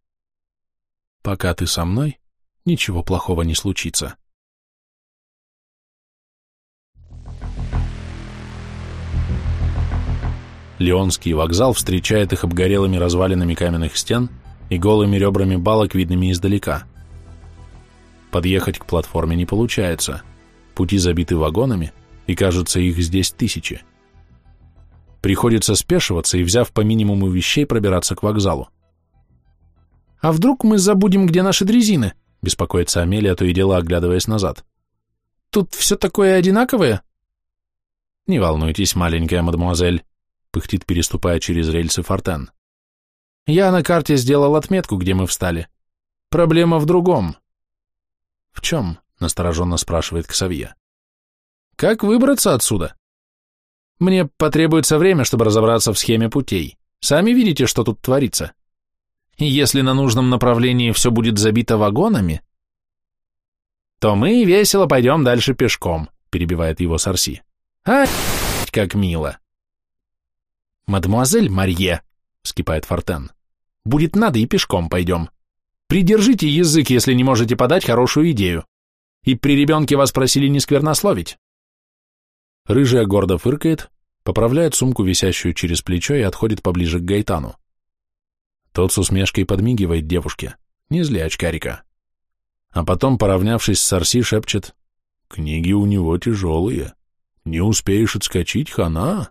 Пока ты со мной, ничего плохого не случится». Леонский вокзал встречает их обгорелыми развалинами каменных стен и голыми ребрами балок, видными издалека. Подъехать к платформе не получается. Пути забиты вагонами, и, кажется, их здесь тысячи. Приходится спешиваться и, взяв по минимуму вещей, пробираться к вокзалу. «А вдруг мы забудем, где наши дрезины?» — беспокоится Амелия, то и дело оглядываясь назад. «Тут все такое одинаковое?» «Не волнуйтесь, маленькая мадемуазель», — пыхтит, переступая через рельсы Фортен. «Я на карте сделал отметку, где мы встали. Проблема в другом». «В чем?» — настороженно спрашивает Ксавье. «Как выбраться отсюда?» «Мне потребуется время, чтобы разобраться в схеме путей. Сами видите, что тут творится. И если на нужном направлении все будет забито вагонами, то мы весело пойдем дальше пешком», — перебивает его Сарси. «А, как мило!» «Мадемуазель Марье», — вскипает Фортен, — «будет надо и пешком пойдем. Придержите язык, если не можете подать хорошую идею. И при ребенке вас просили не сквернословить». Рыжая гордо фыркает, поправляет сумку, висящую через плечо, и отходит поближе к Гайтану. Тот с усмешкой подмигивает девушке, не зли очкарика. А потом, поравнявшись с Арси, шепчет, «Книги у него тяжелые. Не успеешь отскочить, хана!»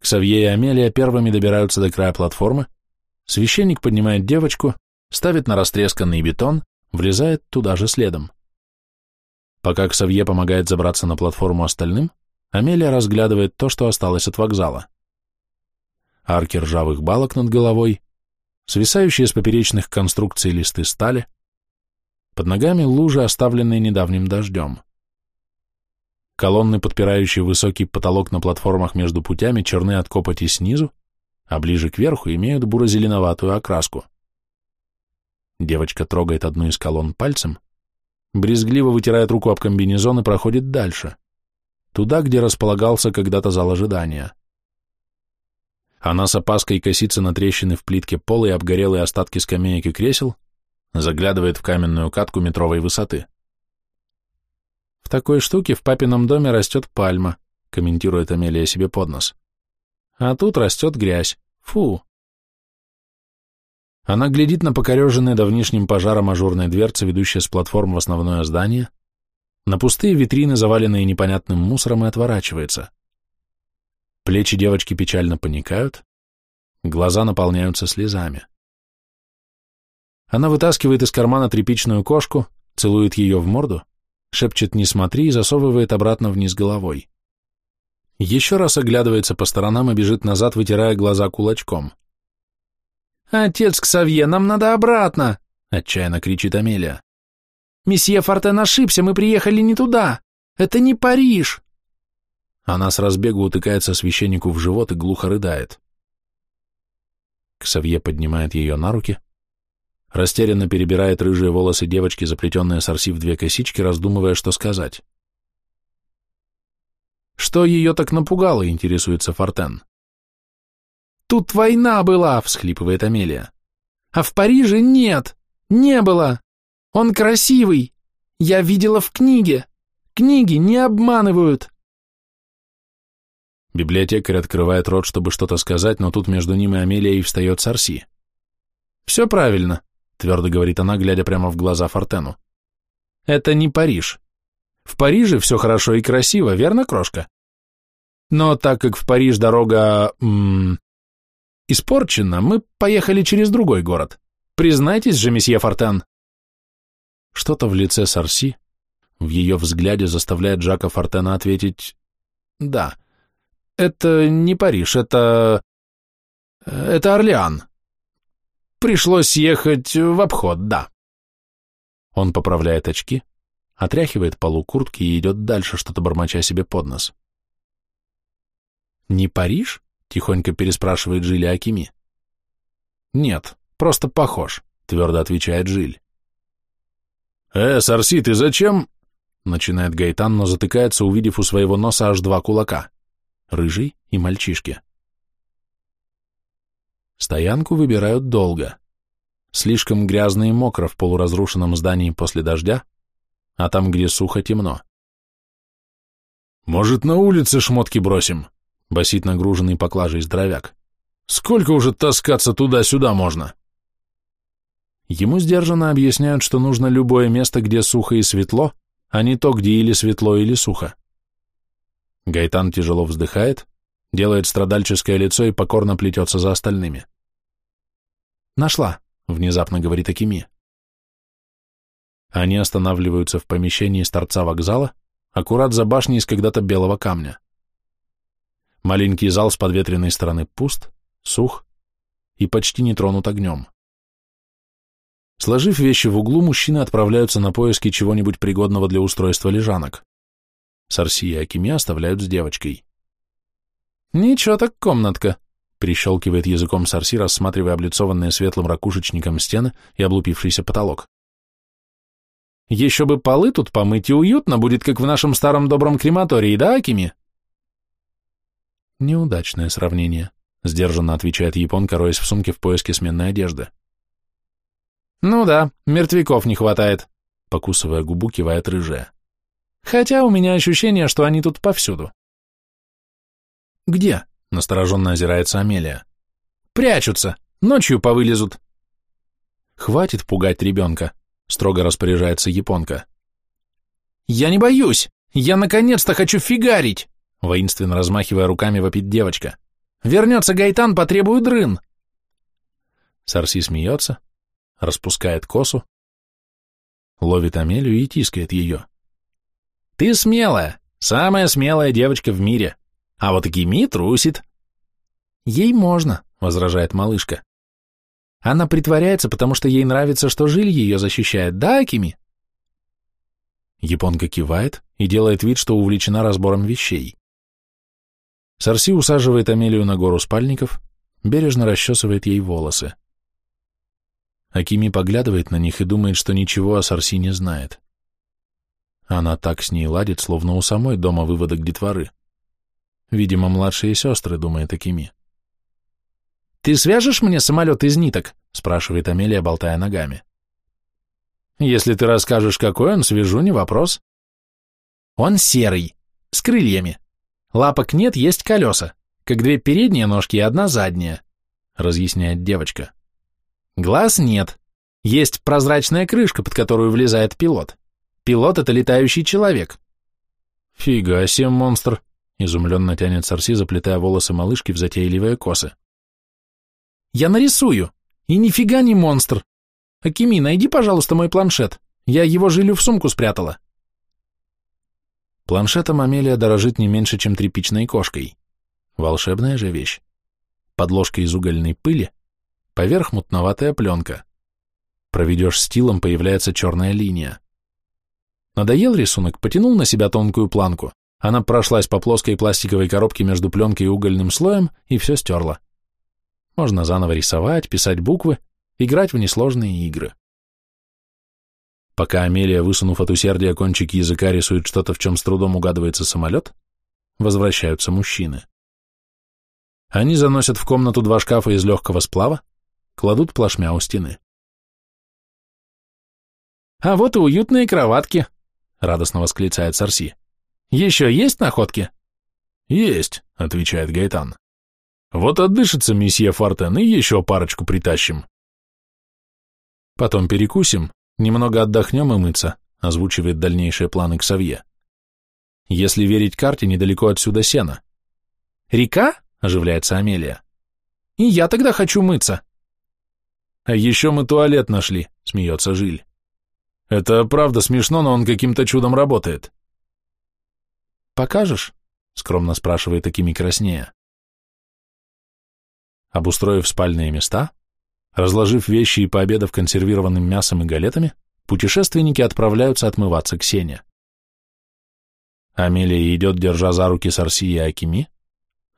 Ксавье и Амелия первыми добираются до края платформы, священник поднимает девочку, ставит на растресканный бетон, влезает туда же следом. Пока Ксавье помогает забраться на платформу остальным, Амелия разглядывает то, что осталось от вокзала. Арки ржавых балок над головой, свисающие с поперечных конструкций листы стали, под ногами лужи, оставленные недавним дождем. Колонны, подпирающие высокий потолок на платформах между путями, черны от копоти снизу, а ближе к верху имеют буро-зеленоватую окраску. Девочка трогает одну из колонн пальцем, брезгливо вытирает руку об комбинезон и проходит дальше, туда, где располагался когда-то зал ожидания. Она с опаской косится на трещины в плитке пола и обгорелые остатки скамеек и кресел, заглядывает в каменную катку метровой высоты. В такой штуке в папином доме растет пальма, комментирует Амелия себе под нос. А тут растет грязь. Фу. Она глядит на покореженные давнишним пожаром ажурные дверцы, ведущие с платформ в основное здание, на пустые витрины, заваленные непонятным мусором, и отворачивается. Плечи девочки печально паникают, глаза наполняются слезами. Она вытаскивает из кармана тряпичную кошку, целует ее в морду, шепчет «не смотри» и засовывает обратно вниз головой. Еще раз оглядывается по сторонам и бежит назад, вытирая глаза кулачком. «Отец Ксавье, нам надо обратно!» — отчаянно кричит Амелия. «Месье Фортен ошибся, мы приехали не туда! Это не Париж!» Она с разбегу утыкается священнику в живот и глухо рыдает. Ксавье поднимает ее на руки, растерянно перебирает рыжие волосы девочки, заплетенные сорси в две косички, раздумывая, что сказать. «Что ее так напугало?» — интересуется Фортен. «Тут война была!» — всхлипывает Амелия. «А в Париже нет! Не было! Он красивый! Я видела в книге! Книги не обманывают!» Библиотекарь открывает рот, чтобы что-то сказать, но тут между ним и Амелией встает Сарси. «Все правильно. — твердо говорит она, глядя прямо в глаза Фортену. «Это не Париж. В Париже все хорошо и красиво, верно, крошка? Но так как в Париж дорога... М испорчена, мы поехали через другой город. Признайтесь же, месье Фортен. Что-то в лице Сарси, в ее взгляде заставляет Жака Фортена ответить «Да, это не Париж, это... это Орлеан. Пришлось ехать в обход, да». Он поправляет очки, отряхивает полу куртки и идет дальше, что-то бормоча себе под нос. «Не Париж?» — тихонько переспрашивает Жиль Акими. «Нет, просто похож», — твердо отвечает Жиль. «Э, Сарси, ты зачем?» — начинает Гайтан, но затыкается, увидев у своего носа аж два кулака — рыжий и мальчишки. Стоянку выбирают долго. Слишком грязно и мокро в полуразрушенном здании после дождя, а там, где сухо, темно. «Может, на улице шмотки бросим?» — басит нагруженный поклажей здоровяк. «Сколько уже таскаться туда-сюда можно?» Ему сдержанно объясняют, что нужно любое место, где сухо и светло, а не то, где или светло, или сухо. Гайтан тяжело вздыхает, делает страдальческое лицо и покорно плетется за остальными. «Нашла», — внезапно говорит Акими. Они останавливаются в помещении с торца вокзала, аккурат за башней из когда-то белого камня. Маленький зал с подветренной стороны пуст, сух и почти не тронут огнем. Сложив вещи в углу, мужчины отправляются на поиски чего-нибудь пригодного для устройства лежанок. Сарси и Акими оставляют с девочкой. «Ничего так комнатка», — прищелкивает языком Сарси, рассматривая облицованные светлым ракушечником стены и облупившийся потолок. «Еще бы полы тут помыть, и уютно будет, как в нашем старом добром крематории, да, Акими?» «Неудачное сравнение», — сдержанно отвечает японка, роясь в сумке в поиске сменной одежды. «Ну да, мертвяков не хватает», — покусывая губу, кивает рыжая. «Хотя у меня ощущение, что они тут повсюду». «Где?» — настороженно озирается Амелия. «Прячутся, ночью повылезут». «Хватит пугать ребенка», — строго распоряжается японка. «Я не боюсь! Я наконец-то хочу фигарить!» Воинственно размахивая руками, вопит девочка. «Вернется Гайтан, потребую дрын!» Сарси смеется, распускает косу, ловит Амелию и тискает ее. «Ты смелая, самая смелая девочка в мире, а вот Гими трусит». «Ей можно», — возражает малышка. «Она притворяется, потому что ей нравится, что Жиль ее защищает, да, Акими?» Японка кивает и делает вид, что увлечена разбором вещей. Сарси усаживает Амелию на гору спальников, бережно расчесывает ей волосы. Акими поглядывает на них и думает, что ничего о Сарси не знает. Она так с ней ладит, словно у самой дома выводок детворы. Видимо, младшие сестры, думает Акими. «Ты свяжешь мне самолет из ниток?» спрашивает Амелия, болтая ногами. «Если ты расскажешь, какой он, свяжу, не вопрос». «Он серый, с крыльями. Лапок нет, есть колеса, как две передние ножки и одна задняя», разъясняет девочка. Глаз нет. Есть прозрачная крышка, под которую влезает пилот. Пилот — это летающий человек. Фига себе, монстр! Изумленно тянет Сарси, заплетая волосы малышки в затейливые косы. Я нарисую. И нифига не монстр. Акими, найди, пожалуйста, мой планшет. Я его жилю в сумку спрятала. Планшетом Амелия дорожит не меньше, чем тряпичной кошкой. Волшебная же вещь. Подложка из угольной пыли, Поверх мутноватая пленка. Проведешь стилом, появляется черная линия. Надоел рисунок, потянул на себя тонкую планку. Она прошлась по плоской пластиковой коробке между пленкой и угольным слоем и все стерла. Можно заново рисовать, писать буквы, играть в несложные игры. Пока Амелия, высунув от усердия кончики языка, рисует что-то, в чем с трудом угадывается самолет, возвращаются мужчины. Они заносят в комнату два шкафа из легкого сплава, кладут плашмя у стены. «А вот и уютные кроватки», — радостно восклицает Сарси. «Еще есть находки?» «Есть», — отвечает Гайтан. «Вот отдышится месье Фортен и еще парочку притащим». «Потом перекусим, немного отдохнем и мыться», — озвучивает дальнейшие планы Ксавье. «Если верить карте, недалеко отсюда сено». «Река?» — оживляется Амелия. И я тогда хочу мыться. А еще мы туалет нашли, смеется Жиль. Это правда смешно, но он каким-то чудом работает. Покажешь? Скромно спрашивает Акими краснея. Обустроив спальные места, разложив вещи и пообедав консервированным мясом и галетами, путешественники отправляются отмываться к Сене. Амелия идет, держа за руки Сарси и Акими,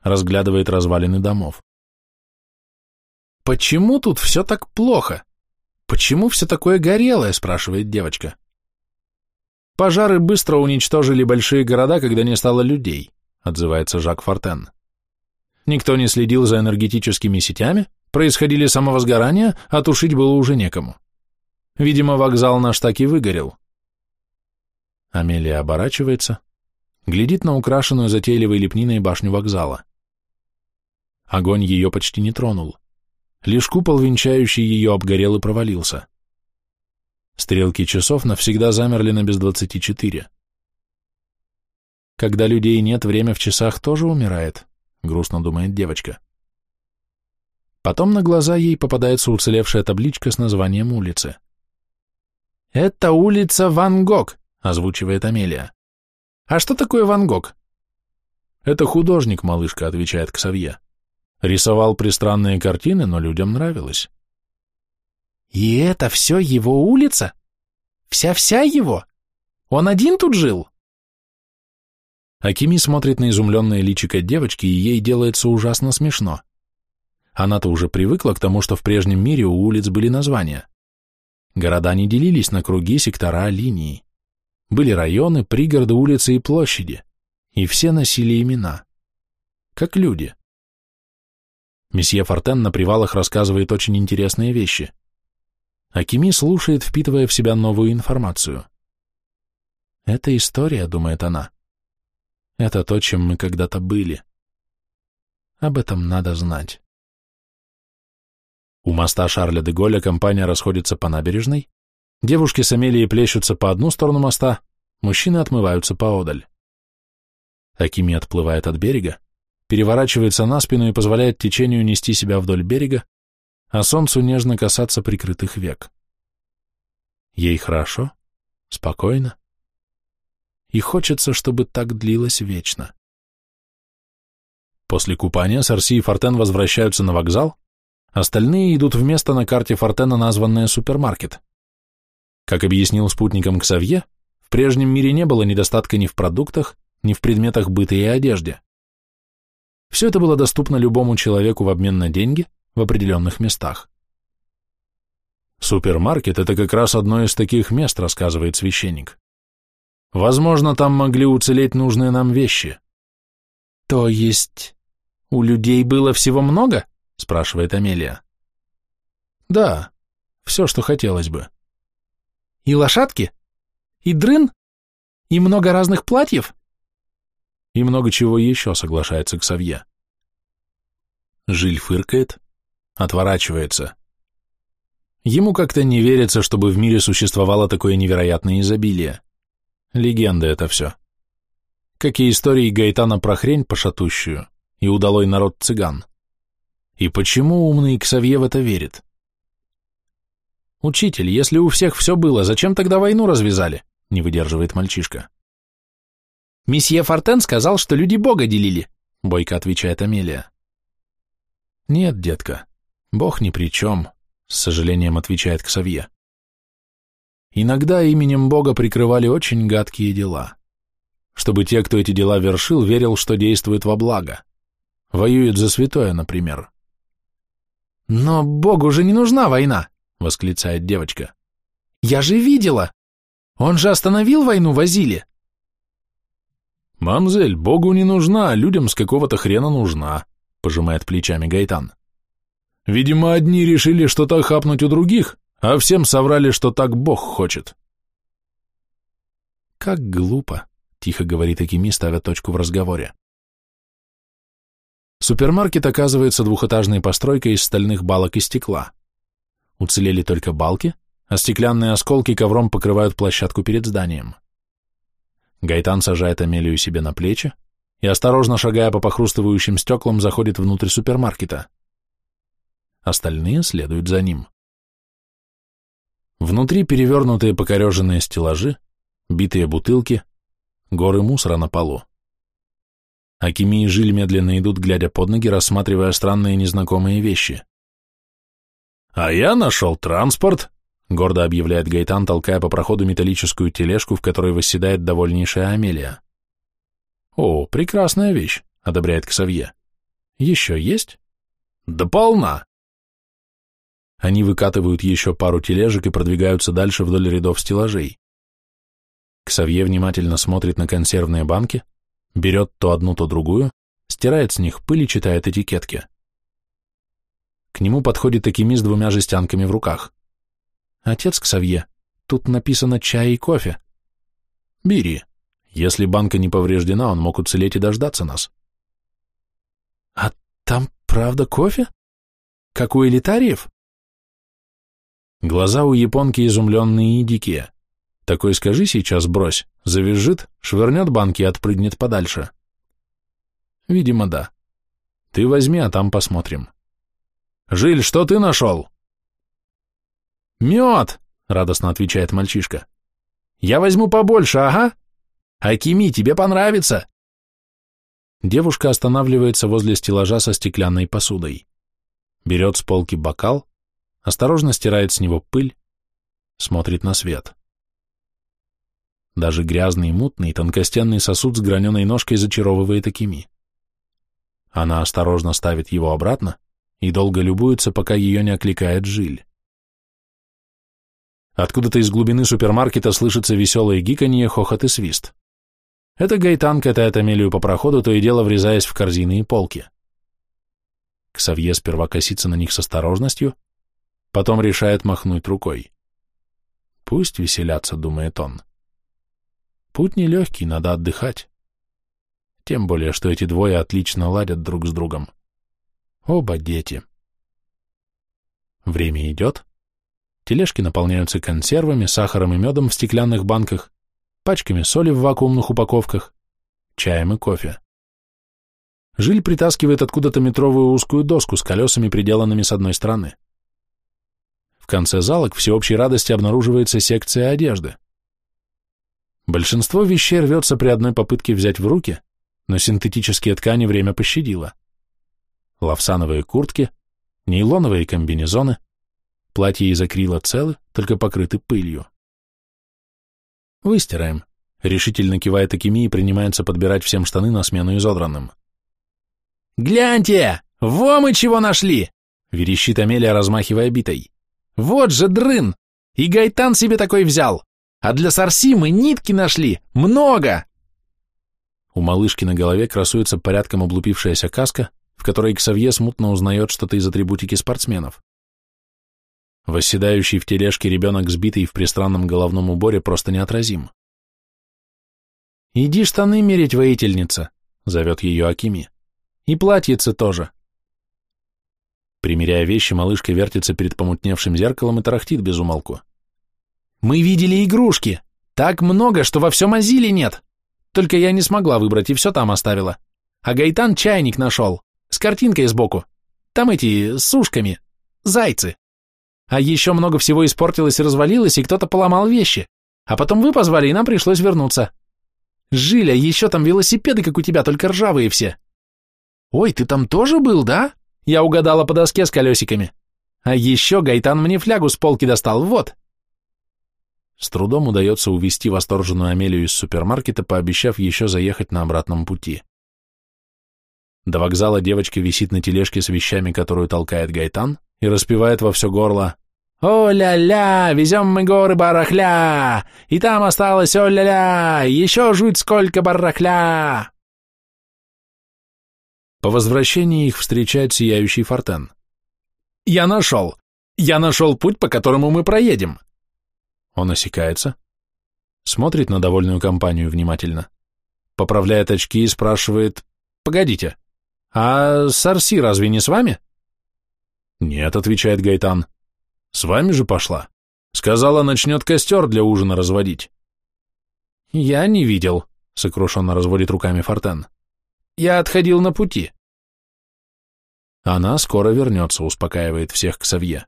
разглядывает развалины домов. «Почему тут все так плохо? Почему все такое горелое?» – спрашивает девочка. «Пожары быстро уничтожили большие города, когда не стало людей», – отзывается Жак Фортен. «Никто не следил за энергетическими сетями, происходили самовозгорания, а тушить было уже некому. Видимо, вокзал наш так и выгорел». Амелия оборачивается, глядит на украшенную затейливой лепниной башню вокзала. Огонь ее почти не тронул. Лишь купол, венчающий ее, обгорел и провалился. Стрелки часов навсегда замерли на без двадцати четыре. Когда людей нет, время в часах тоже умирает, грустно думает девочка. Потом на глаза ей попадается уцелевшая табличка с названием улицы. «Это улица Ван Гог», — озвучивает Амелия. «А что такое Ван Гог?» «Это художник, малышка», — отвечает Ксавье. Рисовал пристранные картины, но людям нравилось. «И это все его улица? Вся-вся его? Он один тут жил?» Акими смотрит на изумленное личико девочки, и ей делается ужасно смешно. Она-то уже привыкла к тому, что в прежнем мире у улиц были названия. Города не делились на круги, сектора, линии. Были районы, пригороды, улицы и площади, и все носили имена. Как люди. Месье Фортен на привалах рассказывает очень интересные вещи. Акими слушает, впитывая в себя новую информацию. «Это история», — думает она. «Это то, чем мы когда-то были. Об этом надо знать». У моста Шарля де Голля компания расходится по набережной, девушки с Амелией плещутся по одну сторону моста, мужчины отмываются поодаль. Акими отплывает от берега, переворачивается на спину и позволяет течению нести себя вдоль берега, а солнцу нежно касаться прикрытых век. Ей хорошо, спокойно, и хочется, чтобы так длилось вечно. После купания Сарси и Фортен возвращаются на вокзал, остальные идут в место на карте Фортена, названное супермаркет. Как объяснил спутникам Ксавье, в прежнем мире не было недостатка ни в продуктах, ни в предметах быта и одежде. Все это было доступно любому человеку в обмен на деньги в определенных местах. Супермаркет – это как раз одно из таких мест, рассказывает священник. Возможно, там могли уцелеть нужные нам вещи. То есть у людей было всего много? Спрашивает Амелия. Да, все, что хотелось бы. И лошадки? И дрын? И много разных платьев? и много чего еще, соглашается Ксавье. Жиль фыркает, отворачивается. Ему как-то не верится, чтобы в мире существовало такое невероятное изобилие. Легенда это все. Как и истории Гайтана про хрень пошатущую и удалой народ цыган. И почему умный Ксавье в это верит? «Учитель, если у всех все было, зачем тогда войну развязали?» — не выдерживает мальчишка. «Месье Фортен сказал, что люди Бога делили», — бойко отвечает Амелия. «Нет, детка, Бог ни при чем», — с сожалением отвечает Ксавье. Иногда именем Бога прикрывали очень гадкие дела. Чтобы те, кто эти дела вершил, верил, что действует во благо. Воюет за святое, например. «Но Богу же не нужна война!» — восклицает девочка. «Я же видела! Он же остановил войну в Азиле!» «Мамзель, Богу не нужна, а людям с какого-то хрена нужна», — пожимает плечами Гайтан. «Видимо, одни решили что-то хапнуть у других, а всем соврали, что так Бог хочет». «Как глупо», — тихо говорит Акими, ставя точку в разговоре. Супермаркет оказывается двухэтажной постройкой из стальных балок и стекла. Уцелели только балки, а стеклянные осколки ковром покрывают площадку перед зданием. Гайтан сажает Амелию себе на плечи и, осторожно шагая по похрустывающим стеклам, заходит внутрь супермаркета. остальные следуют за ним. Внутри перевернутые покореженные стеллажи, битые бутылки, горы мусора на полу. Акими и Жиль медленно идут, глядя под ноги, рассматривая странные незнакомые вещи. «А я нашел транспорт», — гордо объявляет Гайтан, толкая по проходу металлическую тележку, в которой восседает довольнейшая Амелия. «О, прекрасная вещь», — одобряет Ксавье. «Еще есть?» «Да полна!» Они выкатывают еще пару тележек и продвигаются дальше вдоль рядов стеллажей. Ксавье внимательно смотрит на консервные банки, берет то одну, то другую, стирает с них пыль и читает этикетки. К нему подходит Акими с двумя жестянками в руках. «Отец Ксавье, тут написано чай и кофе». «Бери. Если банка не повреждена, он мог уцелеть и дождаться нас». «А там правда кофе? Как у элитариев?» Глаза у японки изумленные и дикие. Такой скажи сейчас брось, завизжит, швырнет банки и отпрыгнет подальше. Видимо, да. Ты возьми, а там посмотрим. Жиль, что ты нашел? Мед, радостно отвечает мальчишка. Я возьму побольше, ага. Акими, тебе понравится. Девушка останавливается возле стеллажа со стеклянной посудой. Берет с полки бокал, осторожно стирает с него пыль, смотрит на свет. Даже грязный, мутный, тонкостенный сосуд с граненой ножкой зачаровывает Акими. Она осторожно ставит его обратно и долго любуется, пока ее не окликает Жиль. Откуда-то из глубины супермаркета слышится веселое гиканье, хохот и свист. Это Гайтан катает Амелию по проходу, то и дело врезаясь в корзины и полки. Ксавье сперва косится на них с осторожностью, Потом решает махнуть рукой. Пусть веселятся, думает он. Путь нелегкий, надо отдыхать. Тем более, что эти двое отлично ладят друг с другом. Оба дети. Время идет. Тележки наполняются консервами, сахаром и медом в стеклянных банках, пачками соли в вакуумных упаковках, чаем и кофе. Жиль притаскивает откуда-то метровую узкую доску с колесами, приделанными с одной стороны конце зала к всеобщей радости обнаруживается секция одежды. Большинство вещей рвется при одной попытке взять в руки, но синтетические ткани время пощадило. Лавсановые куртки, нейлоновые комбинезоны, платья из акрила целы, только покрыты пылью. «Выстираем», — решительно кивает Акими и принимается подбирать всем штаны на смену изодранным. «Гляньте! Во мы чего нашли!» — верещит Амелия, размахивая битой. Вот же дрын! И Гайтан себе такой взял. А для Сарси мы нитки нашли. Много!» У малышки на голове красуется порядком облупившаяся каска, в которой Ксавье смутно узнает что-то из атрибутики спортсменов. Восседающий в тележке ребенок, сбитый в пристранном головном уборе, просто неотразим. «Иди штаны мерить, воительница», — зовет ее Акими. «И платьице тоже. Примеряя вещи, малышка вертится перед помутневшим зеркалом и тарахтит без умолку. «Мы видели игрушки! Так много, что во всем Азиле нет! Только я не смогла выбрать и все там оставила. А Гайтан чайник нашел, с картинкой сбоку. Там эти, с ушками, зайцы. А еще много всего испортилось и развалилось, и кто-то поломал вещи. А потом вы позвали, и нам пришлось вернуться. Жиля, еще там велосипеды, как у тебя, только ржавые все. Ой, ты там тоже был, да?» Я угадала по доске с колесиками. А еще Гайтан мне флягу с полки достал, вот. С трудом удается увести восторженную Амелию из супермаркета, пообещав еще заехать на обратном пути. До вокзала девочка висит на тележке с вещами, которую толкает Гайтан, и распевает во все горло «О-ля-ля, везем мы горы барахля, и там осталось о-ля-ля, еще жуть сколько барахля!» По возвращении их встречает сияющий Фортен. «Я нашел! Я нашел путь, по которому мы проедем!» Он осекается, смотрит на довольную компанию внимательно, поправляет очки и спрашивает, «Погодите, а Сарси разве не с вами?» «Нет», — отвечает Гайтан, — «с вами же пошла. Сказала, начнет костер для ужина разводить». «Я не видел», — сокрушенно разводит руками Фортен. Я отходил на пути. Она скоро вернется, успокаивает всех Ксавье.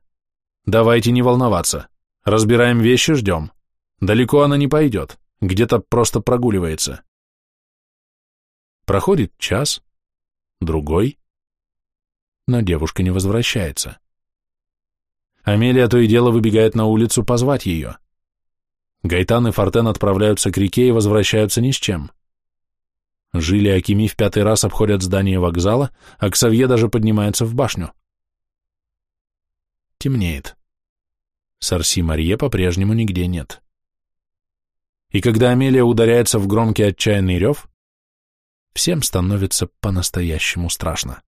Давайте не волноваться. Разбираем вещи, ждем. Далеко она не пойдет, где-то просто прогуливается. Проходит час, другой, но девушка не возвращается. Амелия то и дело выбегает на улицу позвать ее. Гайтан и Фортен отправляются к реке и возвращаются ни с чем. Жили Акими в пятый раз обходят здание вокзала, а Ксавье даже поднимается в башню. Темнеет. Сарси Марье по-прежнему нигде нет. И когда Амелия ударяется в громкий отчаянный рев, всем становится по-настоящему страшно.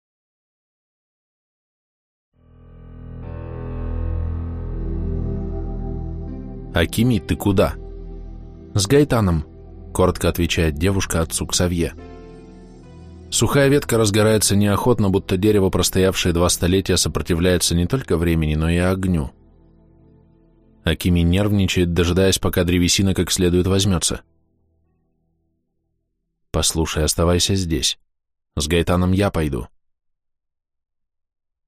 «Акими, ты куда?» «С Гайтаном», — коротко отвечает девушка отцу Ксавье. Сухая ветка разгорается неохотно, будто дерево, простоявшее два столетия, сопротивляется не только времени, но и огню. Акими нервничает, дожидаясь, пока древесина как следует возьмется. «Послушай, оставайся здесь. С Гайтаном я пойду».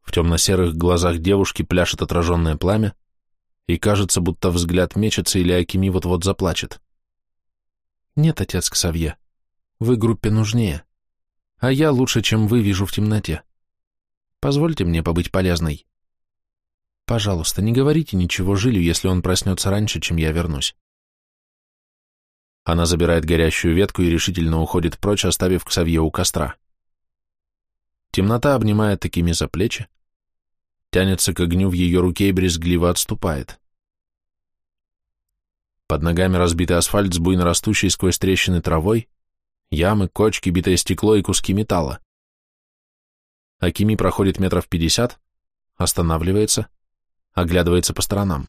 В темно-серых глазах девушки пляшет отраженное пламя, и кажется, будто взгляд мечется или Акими вот-вот заплачет. «Нет, отец Ксавье, вы группе нужнее, а я лучше, чем вы, вижу в темноте. Позвольте мне побыть полезной. Пожалуйста, не говорите ничего Жилю, если он проснется раньше, чем я вернусь». Она забирает горящую ветку и решительно уходит прочь, оставив Ксавье у костра. Темнота обнимает такими за плечи, тянется к огню в ее руке и брезгливо отступает. Под ногами разбитый асфальт с буйно растущей сквозь трещины травой, ямы, кочки, битое стекло и куски металла. Акими проходит метров пятьдесят, останавливается, оглядывается по сторонам.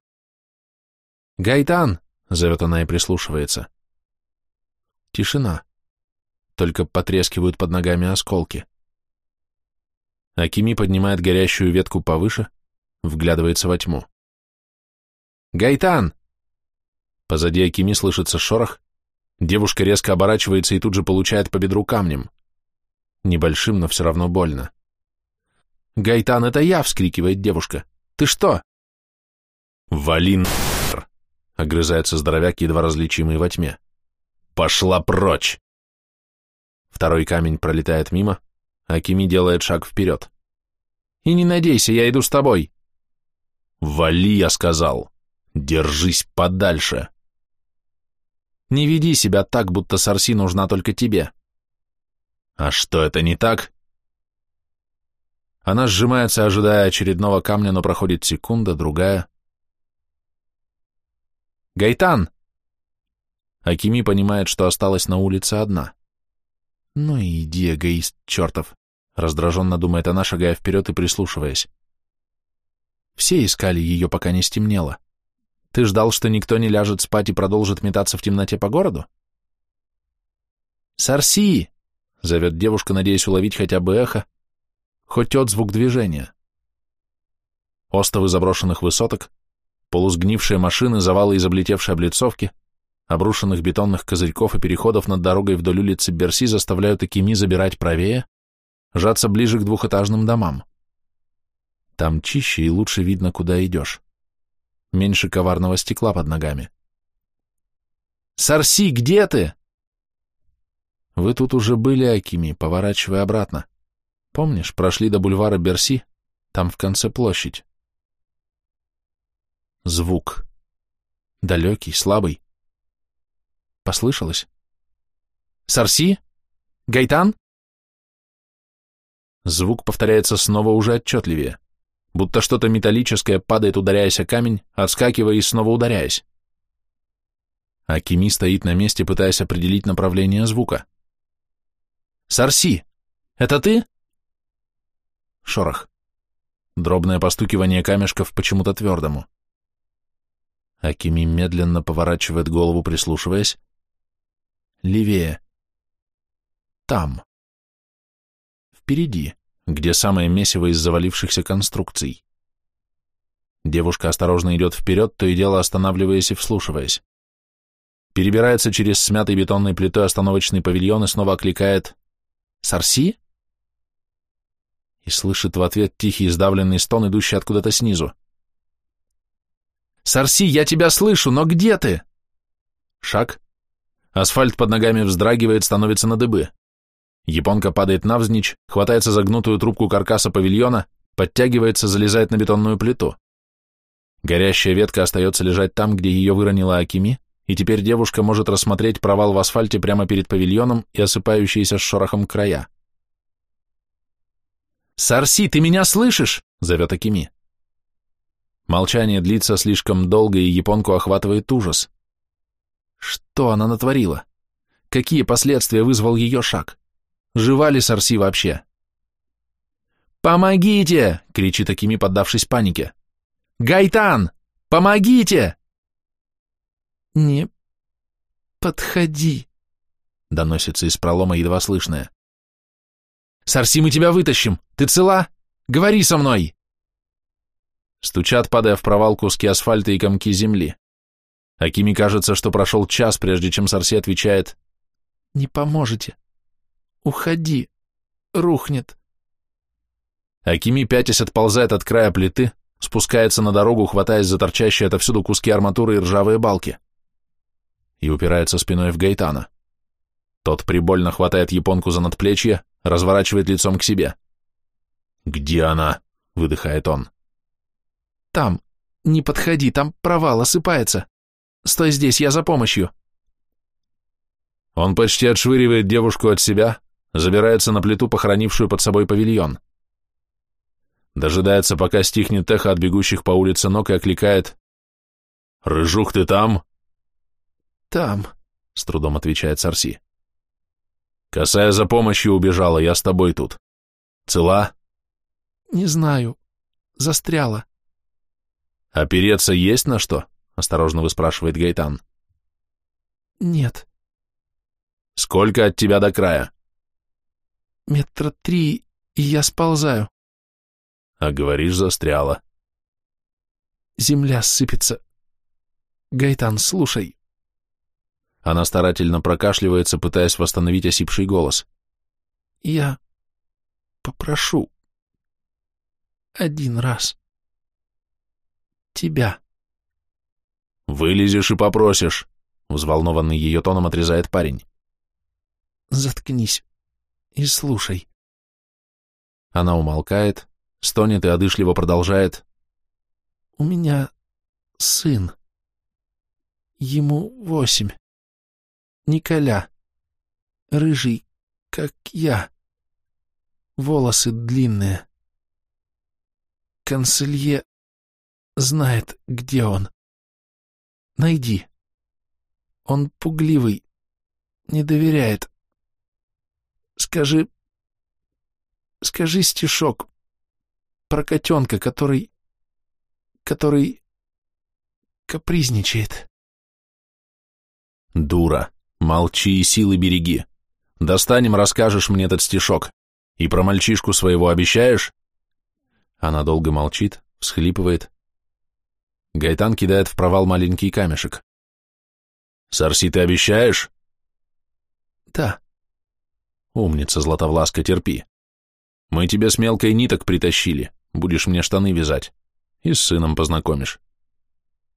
«Гайтан!» — зовет она и прислушивается. Тишина. Только потрескивают под ногами осколки. Акими поднимает горящую ветку повыше, вглядывается во тьму. «Гайтан!» Позади Акими слышится шорох, девушка резко оборачивается и тут же получает по бедру камнем. Небольшим, но все равно больно. «Гайтан, это я!» — вскрикивает девушка. «Ты что?» «Вали огрызается здоровяк, едва различимый во тьме. «Пошла прочь!» Второй камень пролетает мимо, Акими делает шаг вперед. «И не надейся, я иду с тобой!» «Вали!» — я сказал. «Держись подальше!» «Не веди себя так, будто Сарси нужна только тебе!» «А что, это не так?» Она сжимается, ожидая очередного камня, но проходит секунда, другая. «Гайтан!» Акими понимает, что осталась на улице одна. «Ну и иди, эгоист чертов!» — раздраженно думает она, шагая вперед и прислушиваясь. Все искали ее, пока не стемнело. Ты ждал, что никто не ляжет спать и продолжит метаться в темноте по городу? «Сарси!» — зовет девушка, надеясь уловить хотя бы эхо, хоть отзвук движения. Остовы заброшенных высоток, полусгнившие машины, завалы из облетевшей облицовки — обрушенных бетонных козырьков и переходов над дорогой вдоль улицы Берси заставляют Акими забирать правее, жаться ближе к двухэтажным домам. Там чище и лучше видно, куда идешь. Меньше коварного стекла под ногами. «Сарси, где ты?» «Вы тут уже были, Акими, поворачивая обратно. Помнишь, прошли до бульвара Берси? Там в конце площадь». Звук. Далекий, слабый. Послышалось? «Сарси? Гайтан?» Звук повторяется снова уже отчетливее, будто что-то металлическое падает, ударяясь о камень, отскакивая и снова ударяясь. Акими стоит на месте, пытаясь определить направление звука. «Сарси, это ты?» Шорох. Дробное постукивание камешков почему-то твердому. Акими медленно поворачивает голову, прислушиваясь, левее. Там. Впереди, где самое месиво из завалившихся конструкций. Девушка осторожно идет вперед, то и дело останавливаясь и вслушиваясь. Перебирается через смятый бетонной плитой остановочный павильон и снова окликает «Сарси?» и слышит в ответ тихий сдавленный стон, идущий откуда-то снизу. «Сарси, я тебя слышу, но где ты?» Шаг. Асфальт под ногами вздрагивает, становится на дыбы. Японка падает навзничь, хватается за гнутую трубку каркаса павильона, подтягивается, залезает на бетонную плиту. Горящая ветка остается лежать там, где ее выронила Акими, и теперь девушка может рассмотреть провал в асфальте прямо перед павильоном и осыпающиеся с шорохом края. «Сарси, ты меня слышишь?» — зовет Акими. Молчание длится слишком долго, и японку охватывает ужас. Что она натворила? Какие последствия вызвал ее шаг? Жива ли Сарси вообще? «Помогите!» — кричит Акими, поддавшись панике. «Гайтан! Помогите!» «Не подходи!» — доносится из пролома едва слышное. «Сарси, мы тебя вытащим! Ты цела? Говори со мной!» Стучат, падая в провал куски асфальта и комки земли. Акими кажется, что прошел час, прежде чем Сарси отвечает «Не поможете. Уходи. Рухнет». Акими, пятясь, отползает от края плиты, спускается на дорогу, хватаясь за торчащие отовсюду куски арматуры и ржавые балки. И упирается спиной в Гайтана. Тот прибольно хватает японку за надплечье, разворачивает лицом к себе. «Где она?» — выдыхает он. «Там. Не подходи, там провал осыпается. Стой здесь, я за помощью». Он почти отшвыривает девушку от себя, забирается на плиту, похоронившую под собой павильон. Дожидается, пока стихнет эхо от бегущих по улице ног и окликает «Рыжух, ты там?» «Там», — с трудом отвечает Сарси. «Косая за помощью убежала, я с тобой тут. Цела?» «Не знаю. Застряла». «Опереться есть на что?» — осторожно выспрашивает Гайтан. «Нет». «Сколько от тебя до края?» «Метра три, и я сползаю». А говоришь, застряла. Земля сыпется. Гайтан, слушай. Она старательно прокашливается, пытаясь восстановить осипший голос. Я попрошу один раз тебя. Вылезешь и попросишь, взволнованный ее тоном отрезает парень. Заткнись и слушай. Она умолкает, стонет и одышливо продолжает. «У меня сын. Ему восемь. Николя. Рыжий, как я. Волосы длинные. Конселье знает, где он. Найди. Он пугливый, не доверяет. Скажи... Скажи стишок, про котенка, который... который... капризничает. Дура. Молчи и силы береги. Достанем, расскажешь мне этот стишок. И про мальчишку своего обещаешь? Она долго молчит, всхлипывает. Гайтан кидает в провал маленький камешек. Сарси, ты обещаешь? Да. Умница, Златовласка, терпи. Мы тебе с мелкой ниток притащили. Будешь мне штаны вязать. И с сыном познакомишь.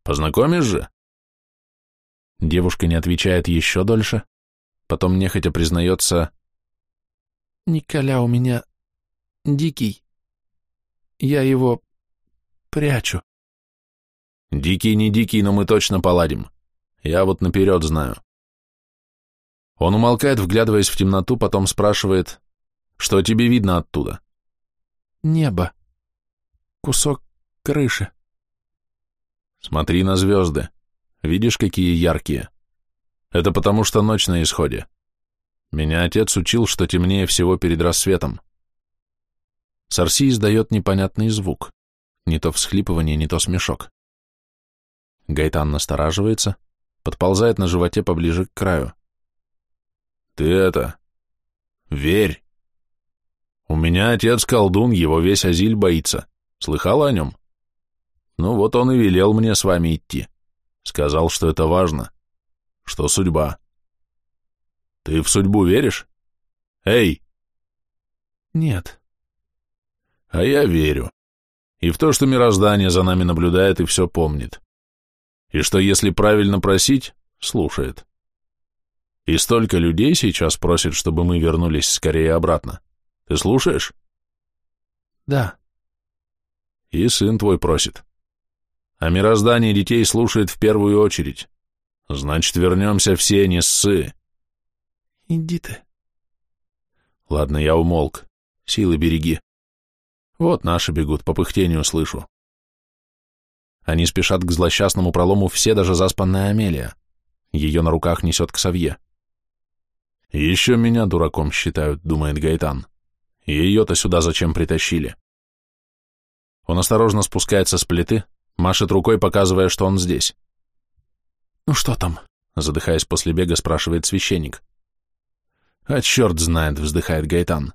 Познакомишь же? Девушка не отвечает еще дольше, потом нехотя признается. Николя у меня дикий. Я его прячу. Дикий не дикий, но мы точно поладим. Я вот наперед знаю. Он умолкает, вглядываясь в темноту, потом спрашивает, что тебе видно оттуда? Небо. Кусок крыши. Смотри на звезды. Видишь, какие яркие? Это потому, что ночь на исходе. Меня отец учил, что темнее всего перед рассветом. Сарси издает непонятный звук. Не то всхлипывание, не то смешок. Гайтан настораживается, подползает на животе поближе к краю. «Ты это... верь!» У меня отец колдун, его весь Азиль боится. Слыхала о нем? Ну вот он и велел мне с вами идти. Сказал, что это важно. Что судьба. Ты в судьбу веришь? Эй! Нет. А я верю. И в то, что мироздание за нами наблюдает и все помнит. И что если правильно просить, слушает. И столько людей сейчас просит, чтобы мы вернулись скорее обратно. Ты слушаешь? Да. И сын твой просит. А мироздание детей слушает в первую очередь. Значит, вернемся все, не ссы. Иди ты. Ладно, я умолк. Силы береги. Вот наши бегут, по пыхтению слышу. Они спешат к злосчастному пролому все, даже заспанная Амелия. Ее на руках несет к Савье. Еще меня дураком считают, думает Гайтан. Ее-то сюда зачем притащили? Он осторожно спускается с плиты, машет рукой, показывая, что он здесь. «Ну что там?» — задыхаясь после бега, спрашивает священник. «А черт знает», — вздыхает Гайтан.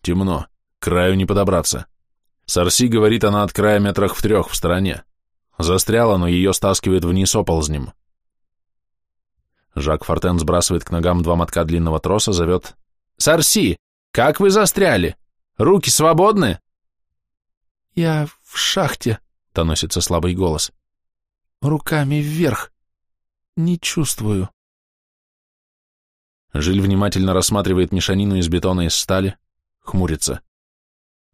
«Темно, к краю не подобраться. Сарси говорит, она от края метрах в трех в стороне. Застряла, но ее стаскивает вниз оползнем». Жак Фортен сбрасывает к ногам два мотка длинного троса, зовет «Сарси, как вы застряли? Руки свободны?» «Я в шахте», — доносится слабый голос. «Руками вверх. Не чувствую». Жиль внимательно рассматривает мешанину из бетона и стали, хмурится.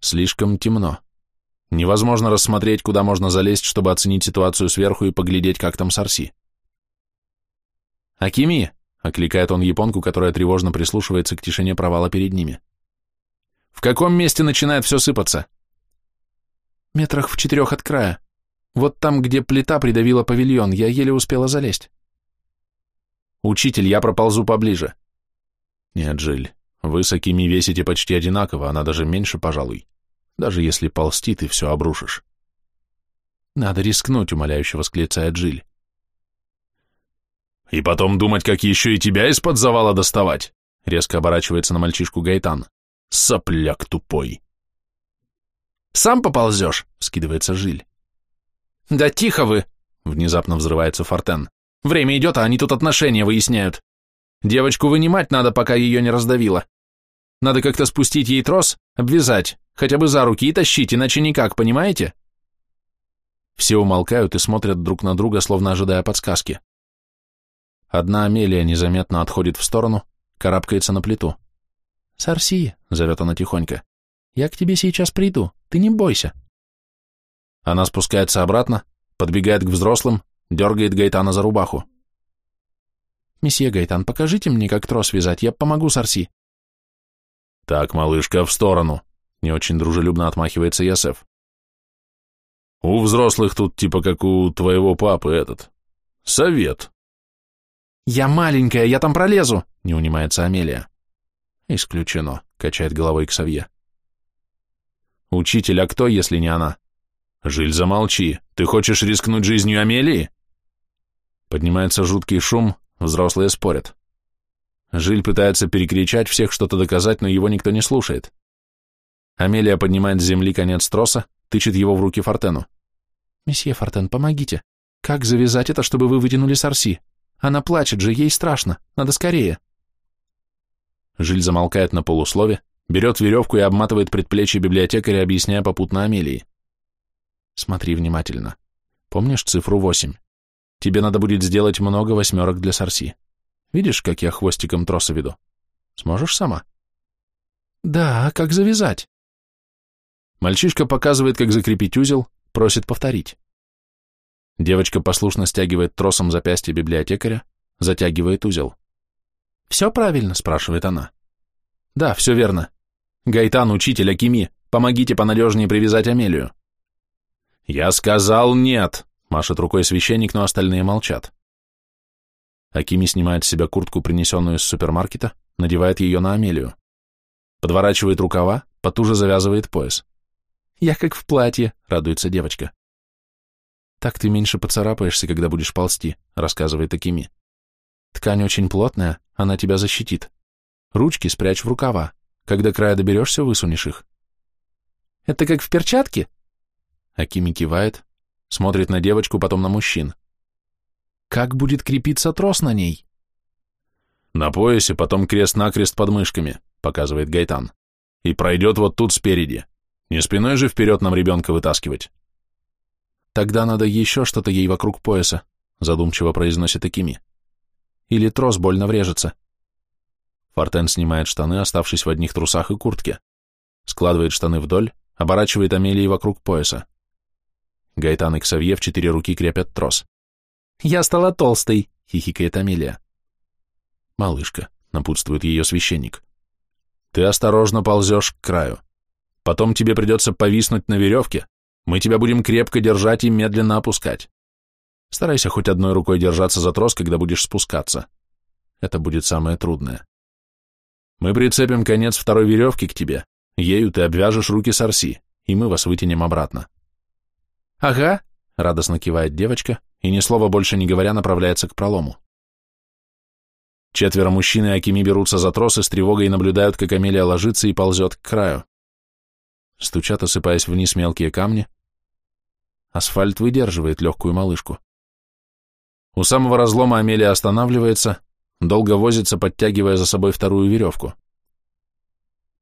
Слишком темно. Невозможно рассмотреть, куда можно залезть, чтобы оценить ситуацию сверху и поглядеть, как там Сарси. «Акими!» — окликает он японку, которая тревожно прислушивается к тишине провала перед ними. «В каком месте начинает все сыпаться?» «Метрах в четырех от края. Вот там, где плита придавила павильон, я еле успела залезть». «Учитель, я проползу поближе». «Нет, Жиль, вы с Акими весите почти одинаково, она даже меньше, пожалуй. Даже если ползти, ты все обрушишь». «Надо рискнуть», — умоляюще восклицает Жиль. «И потом думать, как еще и тебя из-под завала доставать», — резко оборачивается на мальчишку Гайтан. «Сопляк тупой». «Сам поползешь?» — скидывается Жиль. «Да тихо вы!» — внезапно взрывается Фортен. «Время идет, а они тут отношения выясняют. Девочку вынимать надо, пока ее не раздавило. Надо как-то спустить ей трос, обвязать, хотя бы за руки и тащить, иначе никак, понимаете?» Все умолкают и смотрят друг на друга, словно ожидая подсказки. Одна Амелия незаметно отходит в сторону, карабкается на плиту. «Сарси», — зовет она тихонько, — «я к тебе сейчас приду, ты не бойся». Она спускается обратно, подбегает к взрослым, дергает Гайтана за рубаху. «Месье Гайтан, покажите мне, как трос вязать, я помогу Сарси». «Так, малышка, в сторону», — не очень дружелюбно отмахивается Ясеф. «У взрослых тут типа как у твоего папы этот. Совет». «Я маленькая, я там пролезу», — не унимается Амелия. «Исключено», — качает головой Ксавье. «Учитель, а кто, если не она?» «Жиль, замолчи. Ты хочешь рискнуть жизнью Амелии?» Поднимается жуткий шум, Взрослые спорят. Жиль пытается перекричать всех, что-то доказать, но его никто не слушает. Амелия поднимает с земли конец троса, тычет его в руки Фортену. «Месье Фортен, помогите. Как завязать это, чтобы вы вытянули Сарси? Она плачет же, ей страшно. Надо скорее». Жиль замолкает на полуслове, берет веревку и обматывает предплечье библиотекаря, объясняя попутно Амелии. «Смотри внимательно. Помнишь цифру восемь? Тебе надо будет сделать много восьмерок для Сарси. Видишь, как я хвостиком троса веду? Сможешь сама? Да, а как завязать? Мальчишка показывает, как закрепить узел, просит повторить. Девочка послушно стягивает тросом запястье библиотекаря, затягивает узел. «Все правильно?» – спрашивает она. «Да, все верно. Гайтан, учитель, Акими, помогите понадежнее привязать Амелию». «Я сказал нет!» Машет рукой священник, но остальные молчат. Акими снимает с себя куртку, принесенную из супермаркета, надевает ее на Амелию. Подворачивает рукава, потуже завязывает пояс. «Я как в платье», — радуется девочка. «Так ты меньше поцарапаешься, когда будешь ползти», — рассказывает Акими. «Ткань очень плотная, она тебя защитит. Ручки спрячь в рукава. Когда края доберешься, высунешь их». «Это как в перчатке?» Акими кивает, Смотрит на девочку, потом на мужчин. Как будет крепиться трос на ней? На поясе, потом крест-накрест под мышками, показывает Гайтан. И пройдет вот тут спереди. Не спиной же вперед нам ребенка вытаскивать. Тогда надо еще что-то ей вокруг пояса, задумчиво произносит Акими. Или трос больно врежется. Фортен снимает штаны, оставшись в одних трусах и куртке. Складывает штаны вдоль, оборачивает Амелии вокруг пояса. Гайтан и Ксавье в четыре руки крепят трос. «Я стала толстой», — хихикает Амелия. «Малышка», — напутствует ее священник. «Ты осторожно ползешь к краю. Потом тебе придется повиснуть на веревке. Мы тебя будем крепко держать и медленно опускать. Старайся хоть одной рукой держаться за трос, когда будешь спускаться. Это будет самое трудное. Мы прицепим конец второй веревки к тебе. Ею ты обвяжешь руки сорси, и мы вас вытянем обратно. Ага, радостно кивает девочка и ни слова больше не говоря направляется к пролому. Четверо мужчин и Акими берутся за трос и с тревогой наблюдают, как Амелия ложится и ползет к краю. Стучат, осыпаясь вниз мелкие камни. Асфальт выдерживает легкую малышку. У самого разлома Амелия останавливается, долго возится, подтягивая за собой вторую веревку.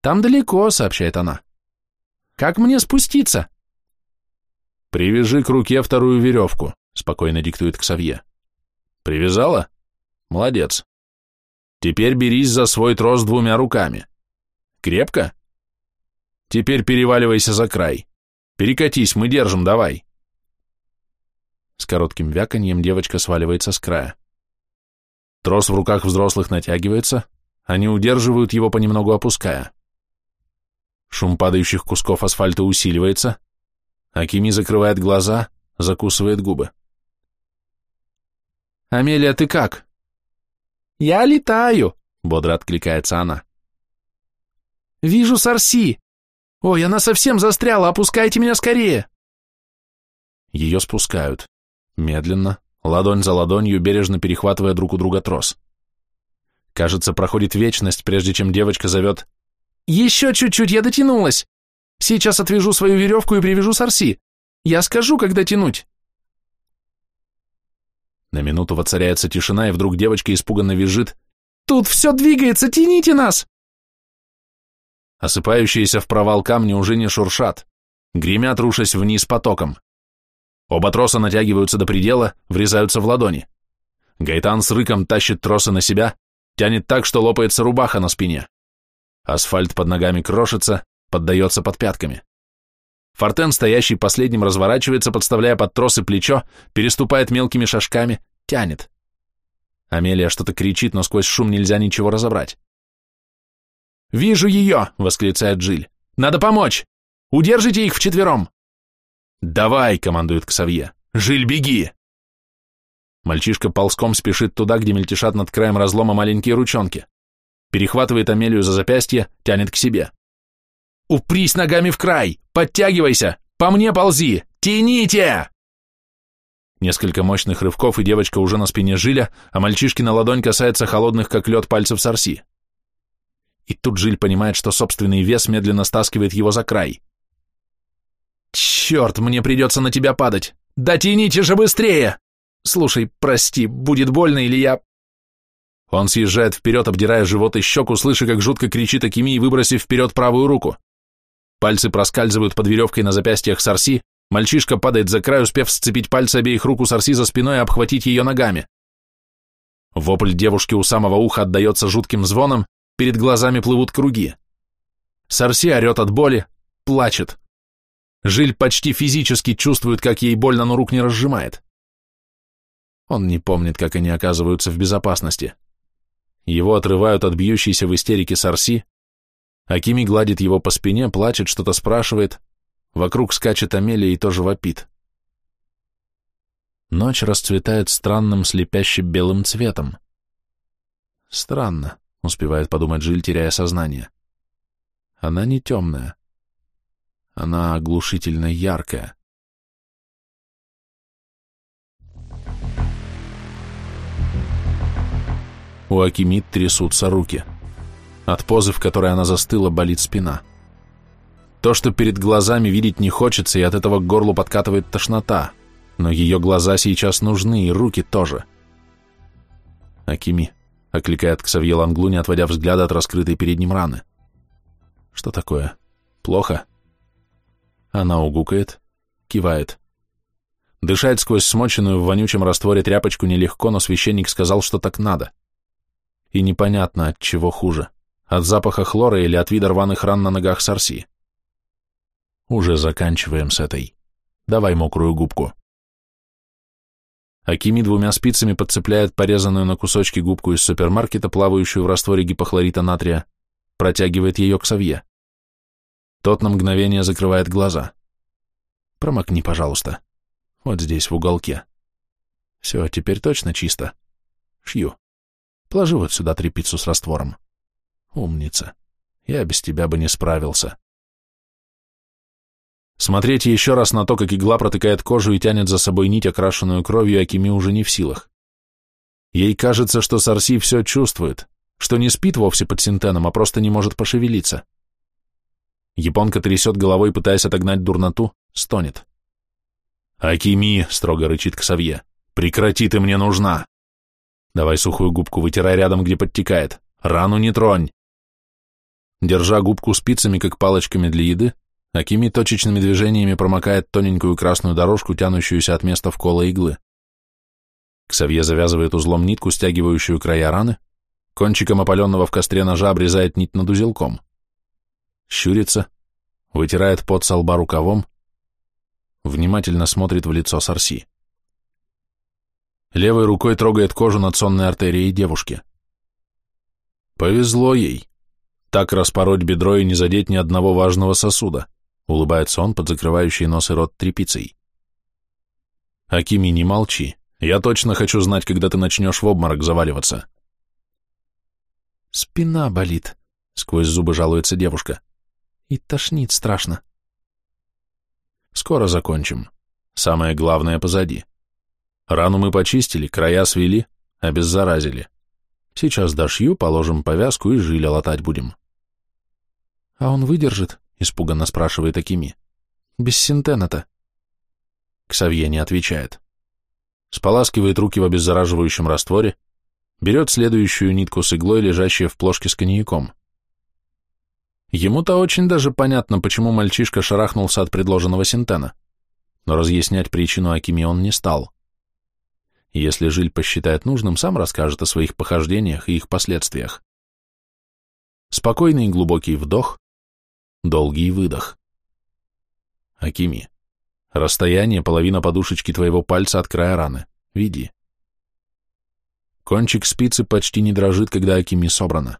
«Там далеко», — сообщает она. «Как мне спуститься?» «Привяжи к руке вторую веревку», — спокойно диктует Ксавье. «Привязала? Молодец. Теперь берись за свой трос двумя руками. Крепко? Теперь переваливайся за край. Перекатись, мы держим, давай». С коротким вяканьем девочка сваливается с края. Трос в руках взрослых натягивается, они удерживают его, понемногу опуская. Шум падающих кусков асфальта усиливается, Акими закрывает глаза, закусывает губы. «Амелия, ты как?» «Я летаю», — бодро откликается она. «Вижу Сарси! Ой, она совсем застряла, опускайте меня скорее!» Ее спускают. Медленно, ладонь за ладонью, бережно перехватывая друг у друга трос. Кажется, проходит вечность, прежде чем девочка зовет «Еще чуть-чуть, я дотянулась! Сейчас отвяжу свою веревку и привяжу Сарси. Я скажу, когда тянуть!» На минуту воцаряется тишина, и вдруг девочка испуганно визжит. «Тут все двигается, тяните нас!» Осыпающиеся в провал камни уже не шуршат, гремят, рушась вниз потоком. Оба троса натягиваются до предела, врезаются в ладони. Гайтан с рыком тащит тросы на себя, тянет так, что лопается рубаха на спине. Асфальт под ногами крошится, поддается под пятками. Фортен, стоящий последним, разворачивается, подставляя под тросы плечо, переступает мелкими шажками, тянет. Амелия что-то кричит, но сквозь шум нельзя ничего разобрать. «Вижу ее!» — восклицает Джиль. «Надо помочь! Удержите их вчетвером!» «Давай!» — командует Ксавье. «Жиль, беги!» Мальчишка ползком спешит туда, где мельтешат над краем разлома маленькие ручонки. Перехватывает Амелию за запястье, тянет к себе. «Упрись ногами в край! Подтягивайся! По мне ползи! Тяните!» Несколько мощных рывков, и девочка уже на спине Жиля, а мальчишки на ладонь касается холодных, как лед, пальцев Сарси. И тут Жиль понимает, что собственный вес медленно стаскивает его за край. «Черт, мне придется на тебя падать! Да тяните же быстрее! Слушай, прости, будет больно или я...» Он съезжает вперед, обдирая живот и щеку, слыша, как жутко кричит Акими, выбросив вперед правую руку. Пальцы проскальзывают под веревкой на запястьях Сарси, мальчишка падает за край, успев сцепить пальцы обеих рук у Сарси за спиной и обхватить ее ногами. Вопль девушки у самого уха отдается жутким звоном, перед глазами плывут круги. Сарси орет от боли, плачет. Жиль почти физически чувствует, как ей больно, но рук не разжимает. Он не помнит, как они оказываются в безопасности. Его отрывают от бьющейся в истерике Сарси, Акими гладит его по спине, плачет, что-то спрашивает. Вокруг скачет Амелия и тоже вопит. Ночь расцветает странным слепяще белым цветом. Странно, успевает подумать Жиль, теряя сознание. Она не темная. Она оглушительно яркая. У Акимит трясутся руки. От позы, в которой она застыла, болит спина. То, что перед глазами видеть не хочется, и от этого к горлу подкатывает тошнота. Но ее глаза сейчас нужны, и руки тоже. «Акими», — окликает Ксавье Ланглу, не отводя взгляда от раскрытой перед ним раны. «Что такое? Плохо?» Она угукает, кивает. Дышать сквозь смоченную в вонючем растворе тряпочку нелегко, но священник сказал, что так надо. И непонятно, от чего хуже, от запаха хлора или от вида рваных ран на ногах Сарси. Уже заканчиваем с этой. Давай мокрую губку. Акими двумя спицами подцепляет порезанную на кусочки губку из супермаркета, плавающую в растворе гипохлорита натрия, протягивает ее к Савье. Тот на мгновение закрывает глаза. Промокни, пожалуйста. Вот здесь, в уголке. Все, теперь точно чисто. Шью. Положи вот сюда трепицу с раствором. Умница. Я без тебя бы не справился. Смотреть еще раз на то, как игла протыкает кожу и тянет за собой нить, окрашенную кровью, Акими уже не в силах. Ей кажется, что Сарси все чувствует, что не спит вовсе под синтеном, а просто не может пошевелиться. Японка трясет головой, пытаясь отогнать дурноту, стонет. «Акими!» — строго рычит Ксавье. «Прекрати, ты мне нужна!» «Давай сухую губку вытирай рядом, где подтекает. Рану не тронь!» Держа губку спицами, как палочками для еды, Акими точечными движениями промокает тоненькую красную дорожку, тянущуюся от места вкола иглы. Ксавье завязывает узлом нитку, стягивающую края раны, кончиком опаленного в костре ножа обрезает нить над узелком. Щурится, вытирает пот со лба рукавом, внимательно смотрит в лицо Сарси. Левой рукой трогает кожу над сонной артерией девушки. Повезло ей. Так распороть бедро и не задеть ни одного важного сосуда. Улыбается он под закрывающий нос и рот тряпицей. Акими, не молчи. Я точно хочу знать, когда ты начнешь в обморок заваливаться. Спина болит, сквозь зубы жалуется девушка. И тошнит страшно. Скоро закончим. Самое главное позади. Рану мы почистили, края свели, обеззаразили. Сейчас дошью, положим повязку и жиля латать будем. А он выдержит? — испуганно спрашивает Акими. «Без синтена-то». Ксавье не отвечает. Споласкивает руки в обеззараживающем растворе, берет следующую нитку с иглой, лежащей в плошке с коньяком. Ему-то очень даже понятно, почему мальчишка шарахнулся от предложенного синтена, но разъяснять причину Акими он не стал. Если Жиль посчитает нужным, сам расскажет о своих похождениях и их последствиях. Спокойный глубокий вдох, Долгий выдох. Акими, расстояние половина подушечки твоего пальца от края раны. Види. Кончик спицы почти не дрожит, когда Акими собрана.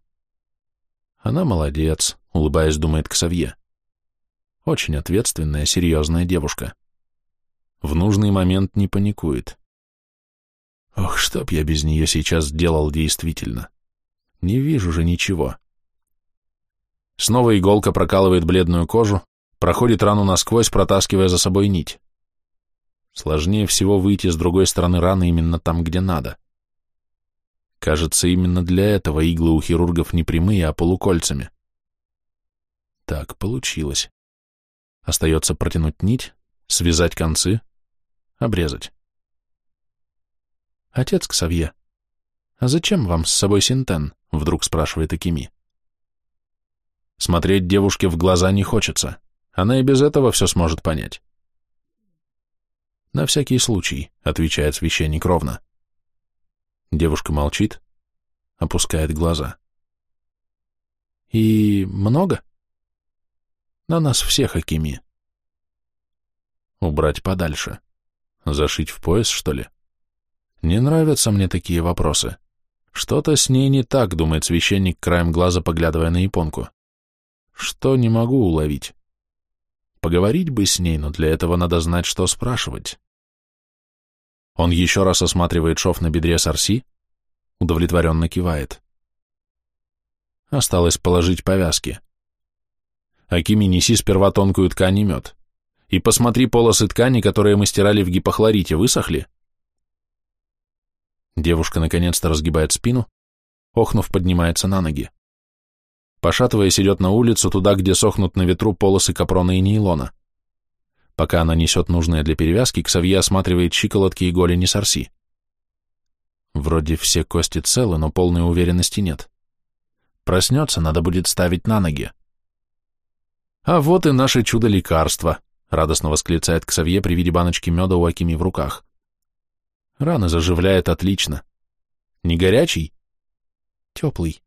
Она молодец, улыбаясь, думает Ксавье. Очень ответственная, серьезная девушка. В нужный момент не паникует. Ох, чтоб я без нее сейчас сделал действительно. Не вижу же ничего. Снова иголка прокалывает бледную кожу, проходит рану насквозь, протаскивая за собой нить. Сложнее всего выйти с другой стороны раны именно там, где надо. Кажется, именно для этого иглы у хирургов не прямые, а полукольцами. Так, получилось. Остается протянуть нить, связать концы, обрезать. «Отец Ксавье, а зачем вам с собой синтен?» — вдруг спрашивает Акими. Смотреть девушке в глаза не хочется. Она и без этого все сможет понять. «На всякий случай», — отвечает священник ровно. Девушка молчит, опускает глаза. «И много?» «На нас всех, Акими». «Убрать подальше. Зашить в пояс, что ли?» «Не нравятся мне такие вопросы. Что-то с ней не так», — думает священник, краем глаза поглядывая на японку. Что не могу уловить? Поговорить бы с ней, но для этого надо знать, что спрашивать. Он еще раз осматривает шов на бедре Сарси, удовлетворенно кивает. Осталось положить повязки. Акими, неси сперва тонкую ткань и мед. И посмотри полосы ткани, которые мы стирали в гипохлорите, высохли? Девушка наконец-то разгибает спину, охнув, поднимается на ноги. Пошатываясь, идет на улицу, туда, где сохнут на ветру полосы капрона и нейлона. Пока она несет нужное для перевязки, Ксавье осматривает щиколотки и голени Сарси. Вроде все кости целы, но полной уверенности нет. Проснется, надо будет ставить на ноги. А вот и наше чудо-лекарство, — радостно восклицает Ксавье при виде баночки меда у Акими в руках. Раны заживляет отлично. Не горячий? Теплый.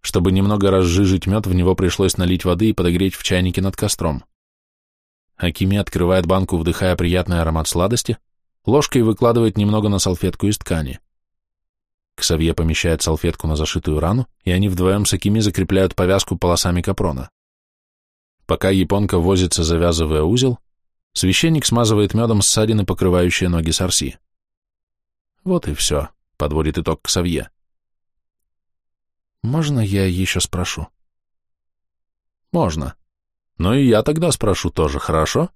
Чтобы немного разжижить мед, в него пришлось налить воды и подогреть в чайнике над костром. Акими открывает банку, вдыхая приятный аромат сладости, ложкой выкладывает немного на салфетку из ткани. Ксавье помещает салфетку на зашитую рану, и они вдвоем с Акими закрепляют повязку полосами капрона. Пока японка возится, завязывая узел, священник смазывает медом ссадины, покрывающие ноги Сарси. Вот и все, подводит итог Ксавье. Можно я еще спрошу? Можно. Но и я тогда спрошу тоже, хорошо?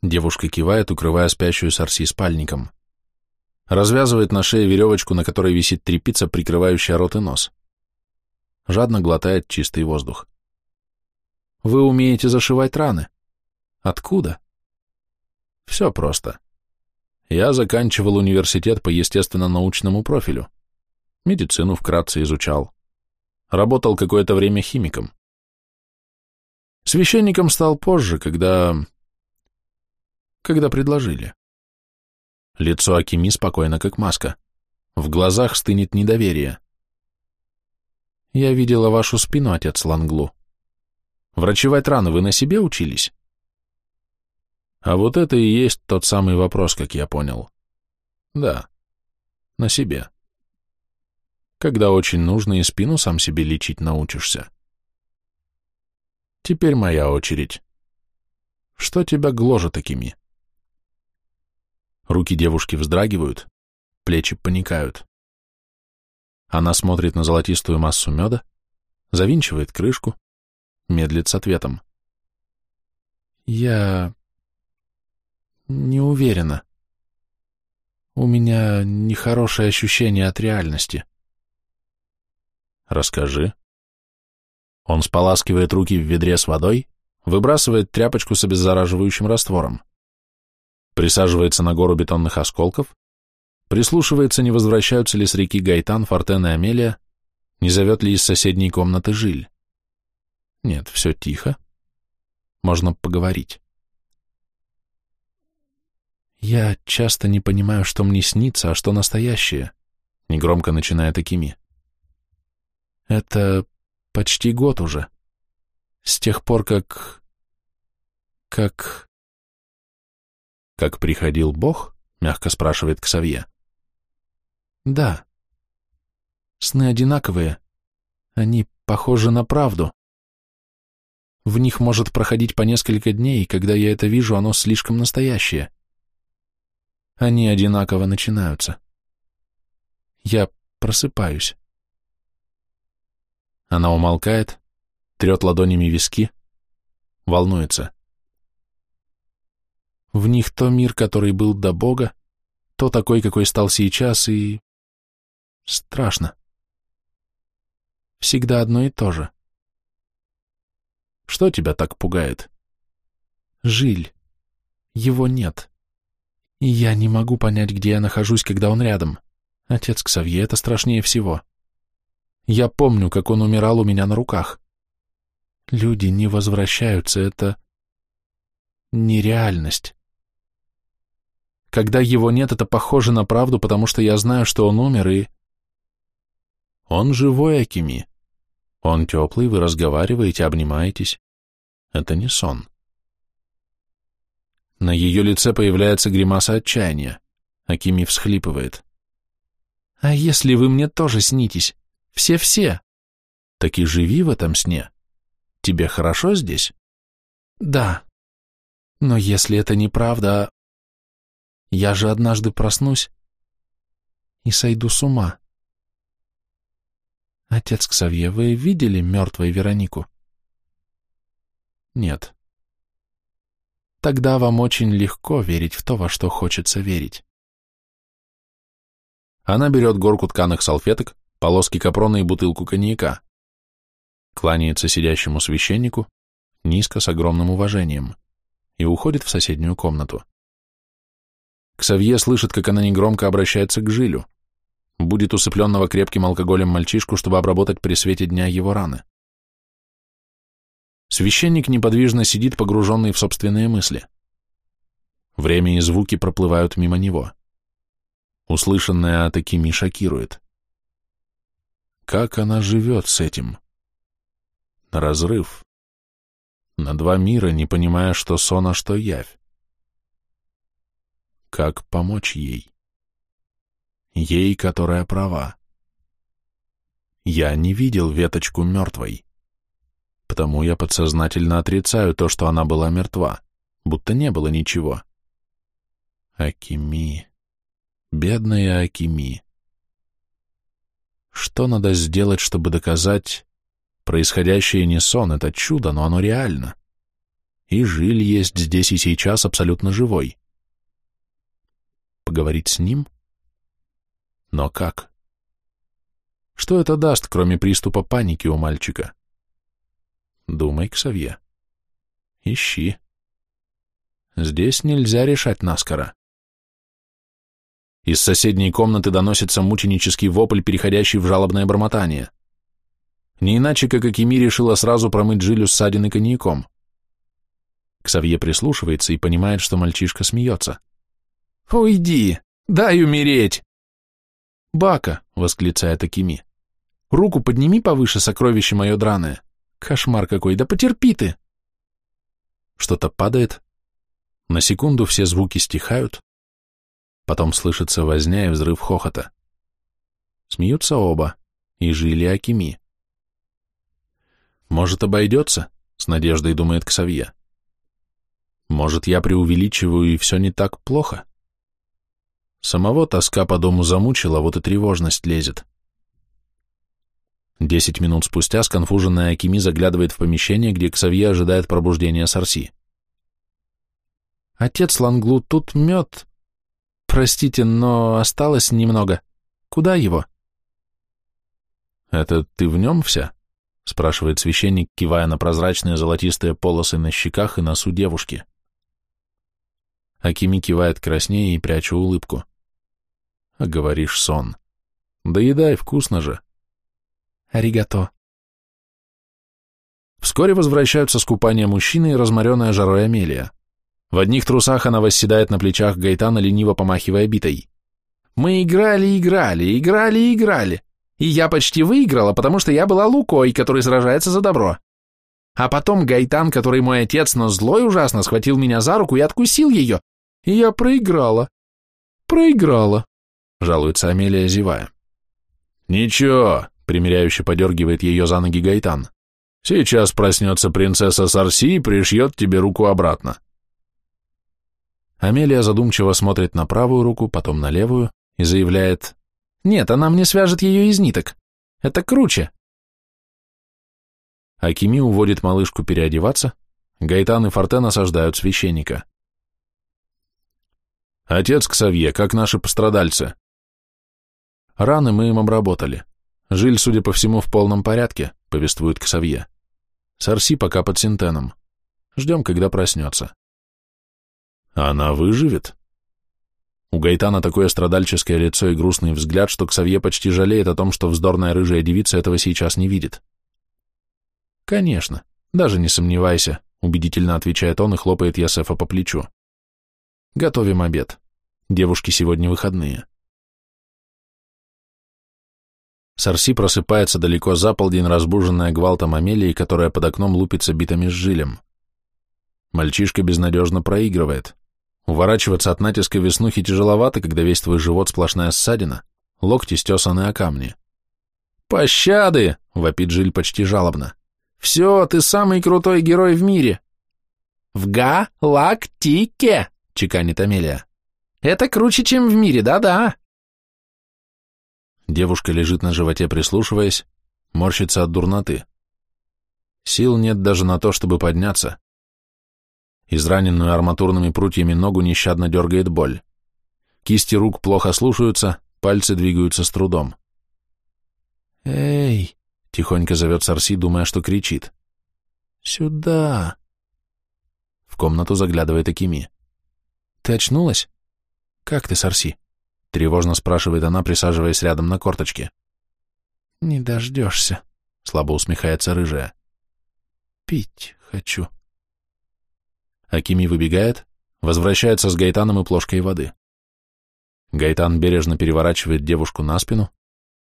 Девушка кивает, укрывая спящую Сарси спальником. Развязывает на шее веревочку, на которой висит трепица, прикрывающая рот и нос. Жадно глотает чистый воздух. Вы умеете зашивать раны. Откуда? Все просто. Я заканчивал университет по естественно-научному профилю. Медицину вкратце изучал. Работал какое-то время химиком. Священником стал позже, когда... когда предложили. Лицо Акими спокойно, как маска. В глазах стынет недоверие. Я видела вашу спину, отец Ланглу. Врачевать раны вы на себе учились? А вот это и есть тот самый вопрос, как я понял. Да, на себе. Когда очень нужно, и спину сам себе лечить научишься. Теперь моя очередь. Что тебя гложет такими? Руки девушки вздрагивают, плечи паникают. Она смотрит на золотистую массу меда, завинчивает крышку, медлит с ответом. «Я не уверена. У меня нехорошее ощущение от реальности». «Расскажи». Он споласкивает руки в ведре с водой, выбрасывает тряпочку с обеззараживающим раствором, присаживается на гору бетонных осколков, прислушивается, не возвращаются ли с реки Гайтан, Фортен и Амелия, не зовет ли из соседней комнаты Жиль. Нет, все тихо. Можно поговорить. Я часто не понимаю, что мне снится, а что настоящее, негромко начинает Акими. Это почти год уже. С тех пор, как... как... Как приходил Бог? Мягко спрашивает Ксавье. Да. Сны одинаковые. Они похожи на правду. В них может проходить по несколько дней, и когда я это вижу, оно слишком настоящее. Они одинаково начинаются. Я просыпаюсь. Она умолкает, трет ладонями виски, волнуется. В них то мир, который был до Бога, то такой, какой стал сейчас, и... Страшно. Всегда одно и то же. Что тебя так пугает? Жиль. Его нет. Я не могу понять, где я нахожусь, когда он рядом. Отец Ксавье, это страшнее всего. Я помню, как он умирал у меня на руках. Люди не возвращаются, это нереальность. Когда его нет, это похоже на правду, потому что я знаю, что он умер, и... Он живой, Акими. Он теплый, вы разговариваете, обнимаетесь. Это не сон. На ее лице появляется гримаса отчаяния. Акими всхлипывает. «А если вы мне тоже снитесь? Все-все. Так и живи в этом сне. Тебе хорошо здесь? Да. Но если это неправда, я же однажды проснусь и сойду с ума. Отец Ксавье, вы видели мертвой Веронику? Нет. Тогда вам очень легко верить в то, во что хочется верить. Она берет горку тканых салфеток, полоски капрона и бутылку коньяка. Кланяется сидящему священнику, низко, с огромным уважением, и уходит в соседнюю комнату. Ксавье слышит, как она негромко обращается к Жилю. Будет усыпленного крепким алкоголем мальчишку, чтобы обработать при свете дня его раны. Священник неподвижно сидит, погруженный в собственные мысли. Время и звуки проплывают мимо него. Услышанное от Акими шокирует. Как она живет с этим? Разрыв. На два мира, не понимая, что сон, а что явь. Как помочь ей? Ей, которая права. Я не видел веточку мертвой. Потому я подсознательно отрицаю то, что она была мертва, будто не было ничего. Акими. Бедная Акими. Что надо сделать, чтобы доказать, происходящее не сон, это чудо, но оно реально. И Жиль есть здесь и сейчас абсолютно живой. Поговорить с ним? Но как? Что это даст, кроме приступа паники у мальчика? Думай, Ксавье. Ищи. Здесь нельзя решать наскоро. Из соседней комнаты доносится мученический вопль, переходящий в жалобное бормотание. Не иначе, как Акими решила сразу промыть Жилю ссадины коньяком. Ксавье прислушивается и понимает, что мальчишка смеется. «Уйди! Дай умереть!» «Бака!» — восклицает Акими. Руку подними повыше, сокровище мое драное. Кошмар какой, да потерпи ты. Что-то падает. На секунду все звуки стихают. Потом слышится возня и взрыв хохота. Смеются оба, и жили Акими. Может, обойдется, с надеждой думает Ксавье. Может, я преувеличиваю, и все не так плохо? Самого тоска по дому замучила, вот и тревожность лезет. Десять минут спустя сконфуженная Акими заглядывает в помещение, где Ксавье ожидает пробуждения Сарси. «Отец Ланглу, тут мед. Простите, но осталось немного. Куда его?» «Это ты в нем вся?» — спрашивает священник, кивая на прозрачные золотистые полосы на щеках и носу девушки. Акими кивает краснее и прячу улыбку. «А говоришь, сон. Доедай, вкусно же». Аригато. Вскоре возвращаются с купания мужчины и разморенная жарой Амелия. В одних трусах она восседает на плечах Гайтана, лениво помахивая битой. «Мы играли, играли, играли, играли. И я почти выиграла, потому что я была Лукой, который сражается за добро. А потом Гайтан, который мой отец, но злой ужасно, схватил меня за руку и откусил ее. И я проиграла. Проиграла», — жалуется Амелия, зевая. «Ничего, примиряюще подергивает ее за ноги Гайтан. Сейчас проснется принцесса Сарси и пришьет тебе руку обратно. Амелия задумчиво смотрит на правую руку, потом на левую и заявляет, «Нет, она мне свяжет ее из ниток. Это круче». Акими уводит малышку переодеваться, Гайтан и Фортен осаждают священника. «Отец Ксавье, как наши пострадальцы?» «Раны мы им обработали. Жиль, судя по всему, в полном порядке, повествует Ксавье. Сарси пока под синтеном. Ждем, когда проснется. Она выживет? У Гайтана такое страдальческое лицо и грустный взгляд, что Ксавье почти жалеет о том, что вздорная рыжая девица этого сейчас не видит. Конечно, даже не сомневайся, убедительно отвечает он и хлопает Ясефа по плечу. Готовим обед. Девушки сегодня выходные. Сарси просыпается далеко за полдень, разбуженная гвалтом Амелии, которая под окном лупится битами с жилем. Мальчишка безнадежно проигрывает. Уворачиваться от натиска веснухи тяжеловато, когда весь твой живот сплошная ссадина, локти стесаны о камни. «Пощады!» — вопит Жиль почти жалобно. «Все, ты самый крутой герой в мире!» «В галактике!» — чеканит Амелия. «Это круче, чем в мире, да-да!» Девушка лежит на животе, прислушиваясь, морщится от дурноты. Сил нет даже на то, чтобы подняться. Израненную арматурными прутьями ногу нещадно дергает боль. Кисти рук плохо слушаются, пальцы двигаются с трудом. «Эй!» — тихонько зовет Сарси, думая, что кричит. «Сюда!» В комнату заглядывает Акими. «Ты очнулась? Как ты, Сарси?» — тревожно спрашивает она, присаживаясь рядом на корточке. «Не дождешься», — слабо усмехается рыжая. «Пить Хочу. Акими выбегает, возвращается с Гайтаном и плошкой воды. Гайтан бережно переворачивает девушку на спину,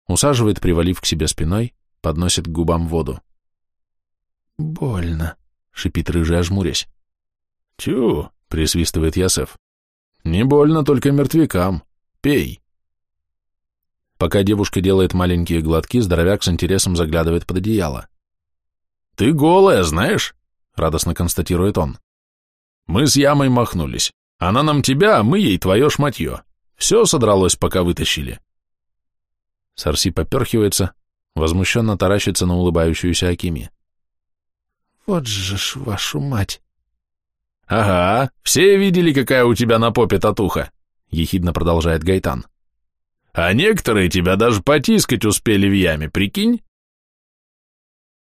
усаживает, привалив к себе спиной, подносит к губам воду. «Больно», — шипит рыжий, ожмурясь. «Тю!» — присвистывает Ясеф. «Не больно только мертвякам. Пей!» Пока девушка делает маленькие глотки, здоровяк с интересом заглядывает под одеяло. «Ты голая, знаешь?» — радостно констатирует он. «Мы с ямой махнулись. Она нам тебя, а мы ей твое шматье. Все содралось, пока вытащили». Сарси поперхивается, возмущенно таращится на улыбающуюся Акими. «Вот же ж вашу мать!» «Ага, все видели, какая у тебя на попе татуха», — ехидно продолжает Гайтан. «А некоторые тебя даже потискать успели в яме, прикинь?»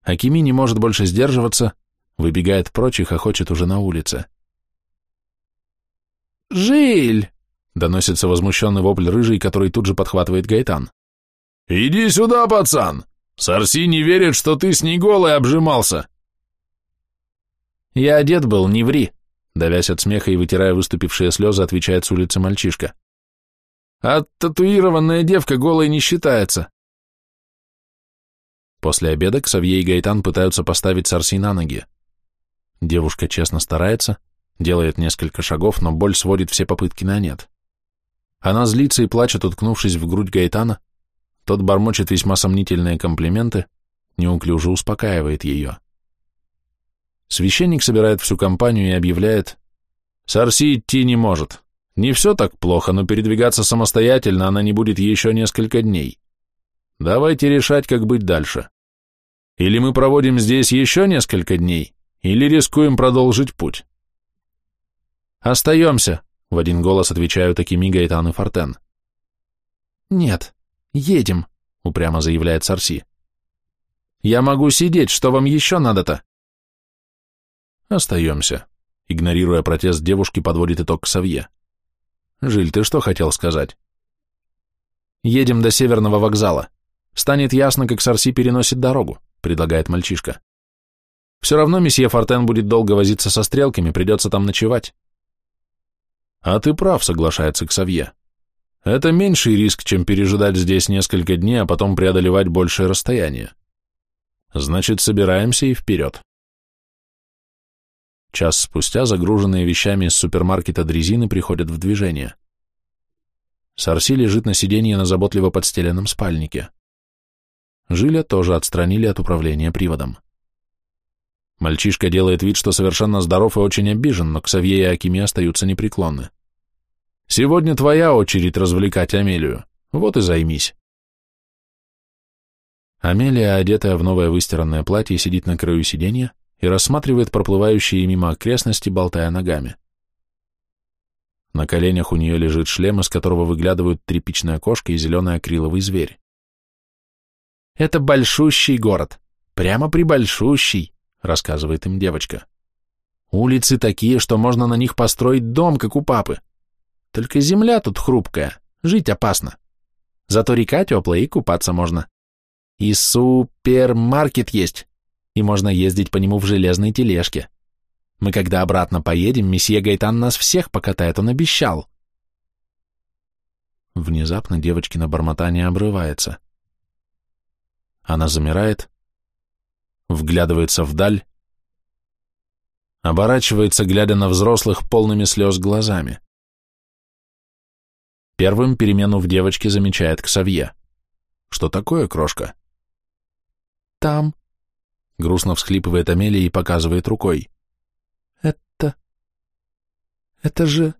Акими не может больше сдерживаться, выбегает прочь и хохочет уже на улице. «Жиль!» — доносится возмущенный вопль рыжий, который тут же подхватывает Гайтан. «Иди сюда, пацан! Сарси не верит, что ты с ней голой обжимался!» «Я одет был, не ври!» Давясь от смеха и вытирая выступившие слезы, отвечает с улицы мальчишка. «А татуированная девка голой не считается». После обеда Ксавье и Гайтан пытаются поставить Сарси на ноги. Девушка честно старается, делает несколько шагов, но боль сводит все попытки на нет. Она злится и плачет, уткнувшись в грудь Гайтана. Тот бормочет весьма сомнительные комплименты, неуклюже успокаивает ее. Священник собирает всю компанию и объявляет, «Сарси идти не может. Не все так плохо, но передвигаться самостоятельно она не будет еще несколько дней. Давайте решать, как быть дальше. Или мы проводим здесь еще несколько дней, или рискуем продолжить путь». «Остаемся», — в один голос отвечают Акими, Гайтан и Фортен. «Нет, едем», — упрямо заявляет Сарси. «Я могу сидеть, что вам еще надо-то?» Остаемся. Игнорируя протест девушки, подводит итог Савье. Жиль, ты что хотел сказать? Едем до северного вокзала. Станет ясно, как Сарси переносит дорогу, предлагает мальчишка. Все равно месье Фортен будет долго возиться со стрелками, придется там ночевать. А ты прав, соглашается Ксавье. Это меньший риск, чем пережидать здесь несколько дней, а потом преодолевать большее расстояние. Значит, собираемся и вперед. Час спустя загруженные вещами из супермаркета дрезины приходят в движение. Сарси лежит на сиденье на заботливо подстеленном спальнике. Жиля тоже отстранили от управления приводом. Мальчишка делает вид, что совершенно здоров и очень обижен, но Ксавье и Акими остаются непреклонны. «Сегодня твоя очередь развлекать Амелию. Вот и займись». Амелия, одетая в новое выстиранное платье, сидит на краю сиденья, и рассматривает проплывающие мимо окрестности, болтая ногами. На коленях у нее лежит шлем, из которого выглядывают тряпичная кошка и зеленый акриловый зверь. «Это большущий город, прямо прибольшущий», — рассказывает им девочка. «Улицы такие, что можно на них построить дом, как у папы. Только земля тут хрупкая, жить опасно. Зато река теплая и купаться можно. И супермаркет есть, и можно ездить по нему в железной тележке. Мы когда обратно поедем, месье Гайтан нас всех покатает, он обещал. Внезапно девочкино бормотание обрывается. Она замирает, вглядывается вдаль, оборачивается, глядя на взрослых полными слез глазами. Первым перемену в девочке замечает Ксавье. Что такое, крошка? Там, Грустно всхлипывает Амелия и показывает рукой. Это... это же...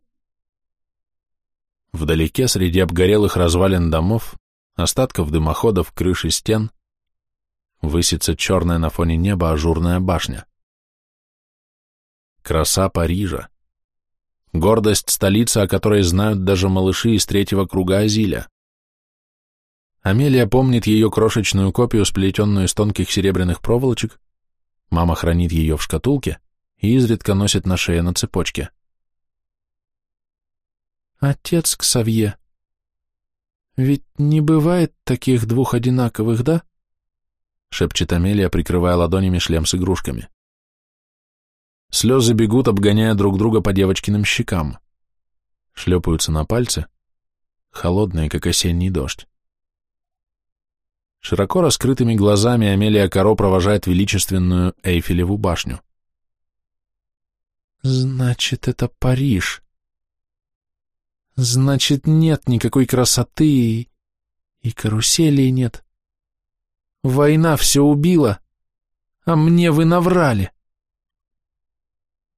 Вдалеке, среди обгорелых развалин домов, остатков дымоходов, крыши стен, высится черная на фоне неба ажурная башня. Краса Парижа. Гордость столицы, о которой знают даже малыши из третьего круга Азиля. Амелия помнит ее крошечную копию, сплетенную из тонких серебряных проволочек. Мама хранит ее в шкатулке и изредка носит на шее на цепочке. Отец Ксавье. Ведь не бывает таких двух одинаковых, да? Шепчет Амелия, прикрывая ладонями шлем с игрушками. Слезы бегут, обгоняя друг друга по девочкиным щекам. Шлепаются на пальцы, холодные, как осенний дождь. Широко раскрытыми глазами Амелия Каро провожает величественную Эйфелеву башню. «Значит, это Париж. Значит, нет никакой красоты и, и каруселей нет. Война все убила, а мне вы наврали».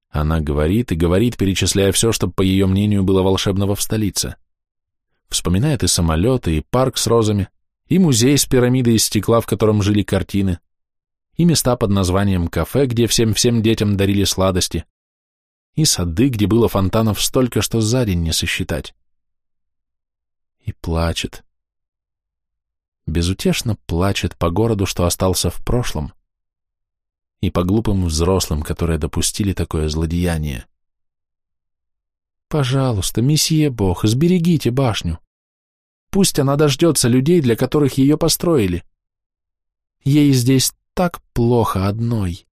Она говорит и говорит, перечисляя все, что, по ее мнению, было волшебного в столице. Вспоминает и самолеты, и парк с розами, и музей с пирамидой из стекла, в котором жили картины, и места под названием кафе, где всем-всем детям дарили сладости, и сады, где было фонтанов столько, что за день не сосчитать. И плачет. Безутешно плачет по городу, что остался в прошлом, и по глупым взрослым, которые допустили такое злодеяние. Пожалуйста, месье Бог, сберегите башню. Пусть она дождется людей, для которых ее построили. Ей здесь так плохо одной.